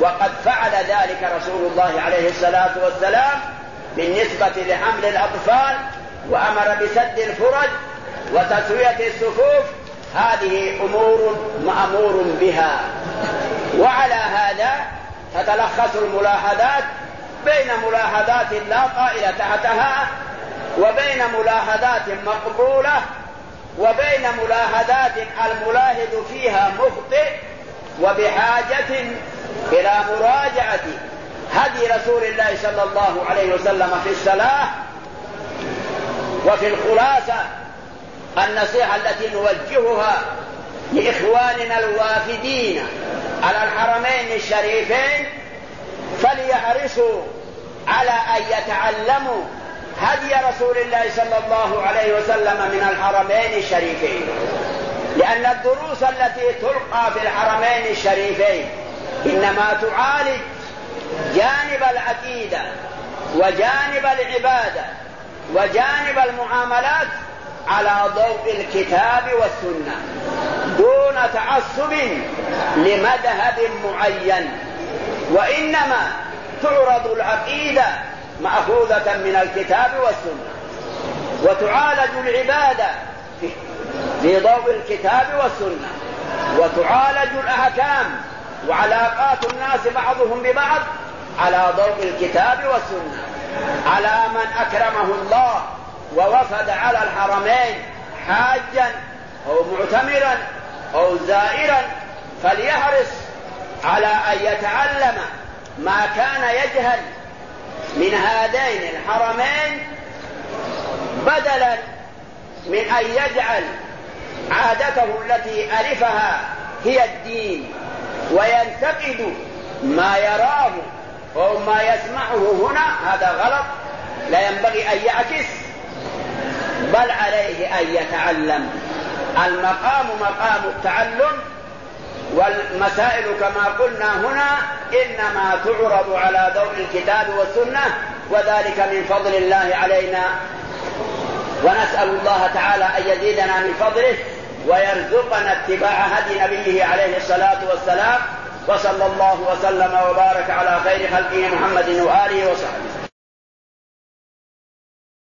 وقد فعل ذلك رسول الله عليه الصلاة والسلام بالنسبة لحمل الأطفال وأمر بسد الفرج وتسوية الصفوف هذه أمور مأمور بها. وعلى هذا تتلخص الملاحظات بين ملاحظات لا قائل تحتها وبين ملاحظات مقبولة وبين ملاحظات الملاحظ فيها مخطئ وبحاجة إلى مراجعة. هدي رسول الله صلى الله عليه وسلم في الصلاة وفي الخلاصة النصيحة التي نوجهها لإخواننا الوافدين على الحرمين الشريفين فليحرصوا على أن يتعلموا هدي رسول الله صلى الله عليه وسلم من الحرمين الشريفين. لأن الدروس التي تلقى في الحرمين الشريفين إنما تعالج جانب العقيدة وجانب العبادة وجانب المعاملات على ضوء الكتاب والسنة دون تعصب لمذهب معين. وإنما تعرض العقيدة مأخوذة من الكتاب والسنة. وتعالج العبادة في ضوء الكتاب والسنة. وتعالج الأحكام وعلاقات الناس بعضهم ببعض على ضوء الكتاب والسنة على من أكرمه الله ووفد على الحرمين حاجا أو معتمرا أو زائرا فليحرص على أن يتعلم ما كان يجهل من هذين الحرمين بدلا من أن يجعل عادته التي ألفها هي الدين. وينتقد ما يراه أو ما يسمعه هنا هذا غلط. لا ينبغي أن يعكس. بل عليه أن يتعلم. المقام مقام التعلم والمسائل كما قلنا هنا إنما تعرض على ضوء الكتاب والسنة وذلك من فضل الله علينا. ونسأل الله تعالى أن يزيدنا من فضله. ويرزقنا اتباع هدي نبيه عليه الصلاة والسلام وصلى الله وسلم وبارك على خير خلقه محمد وآله وصحبه.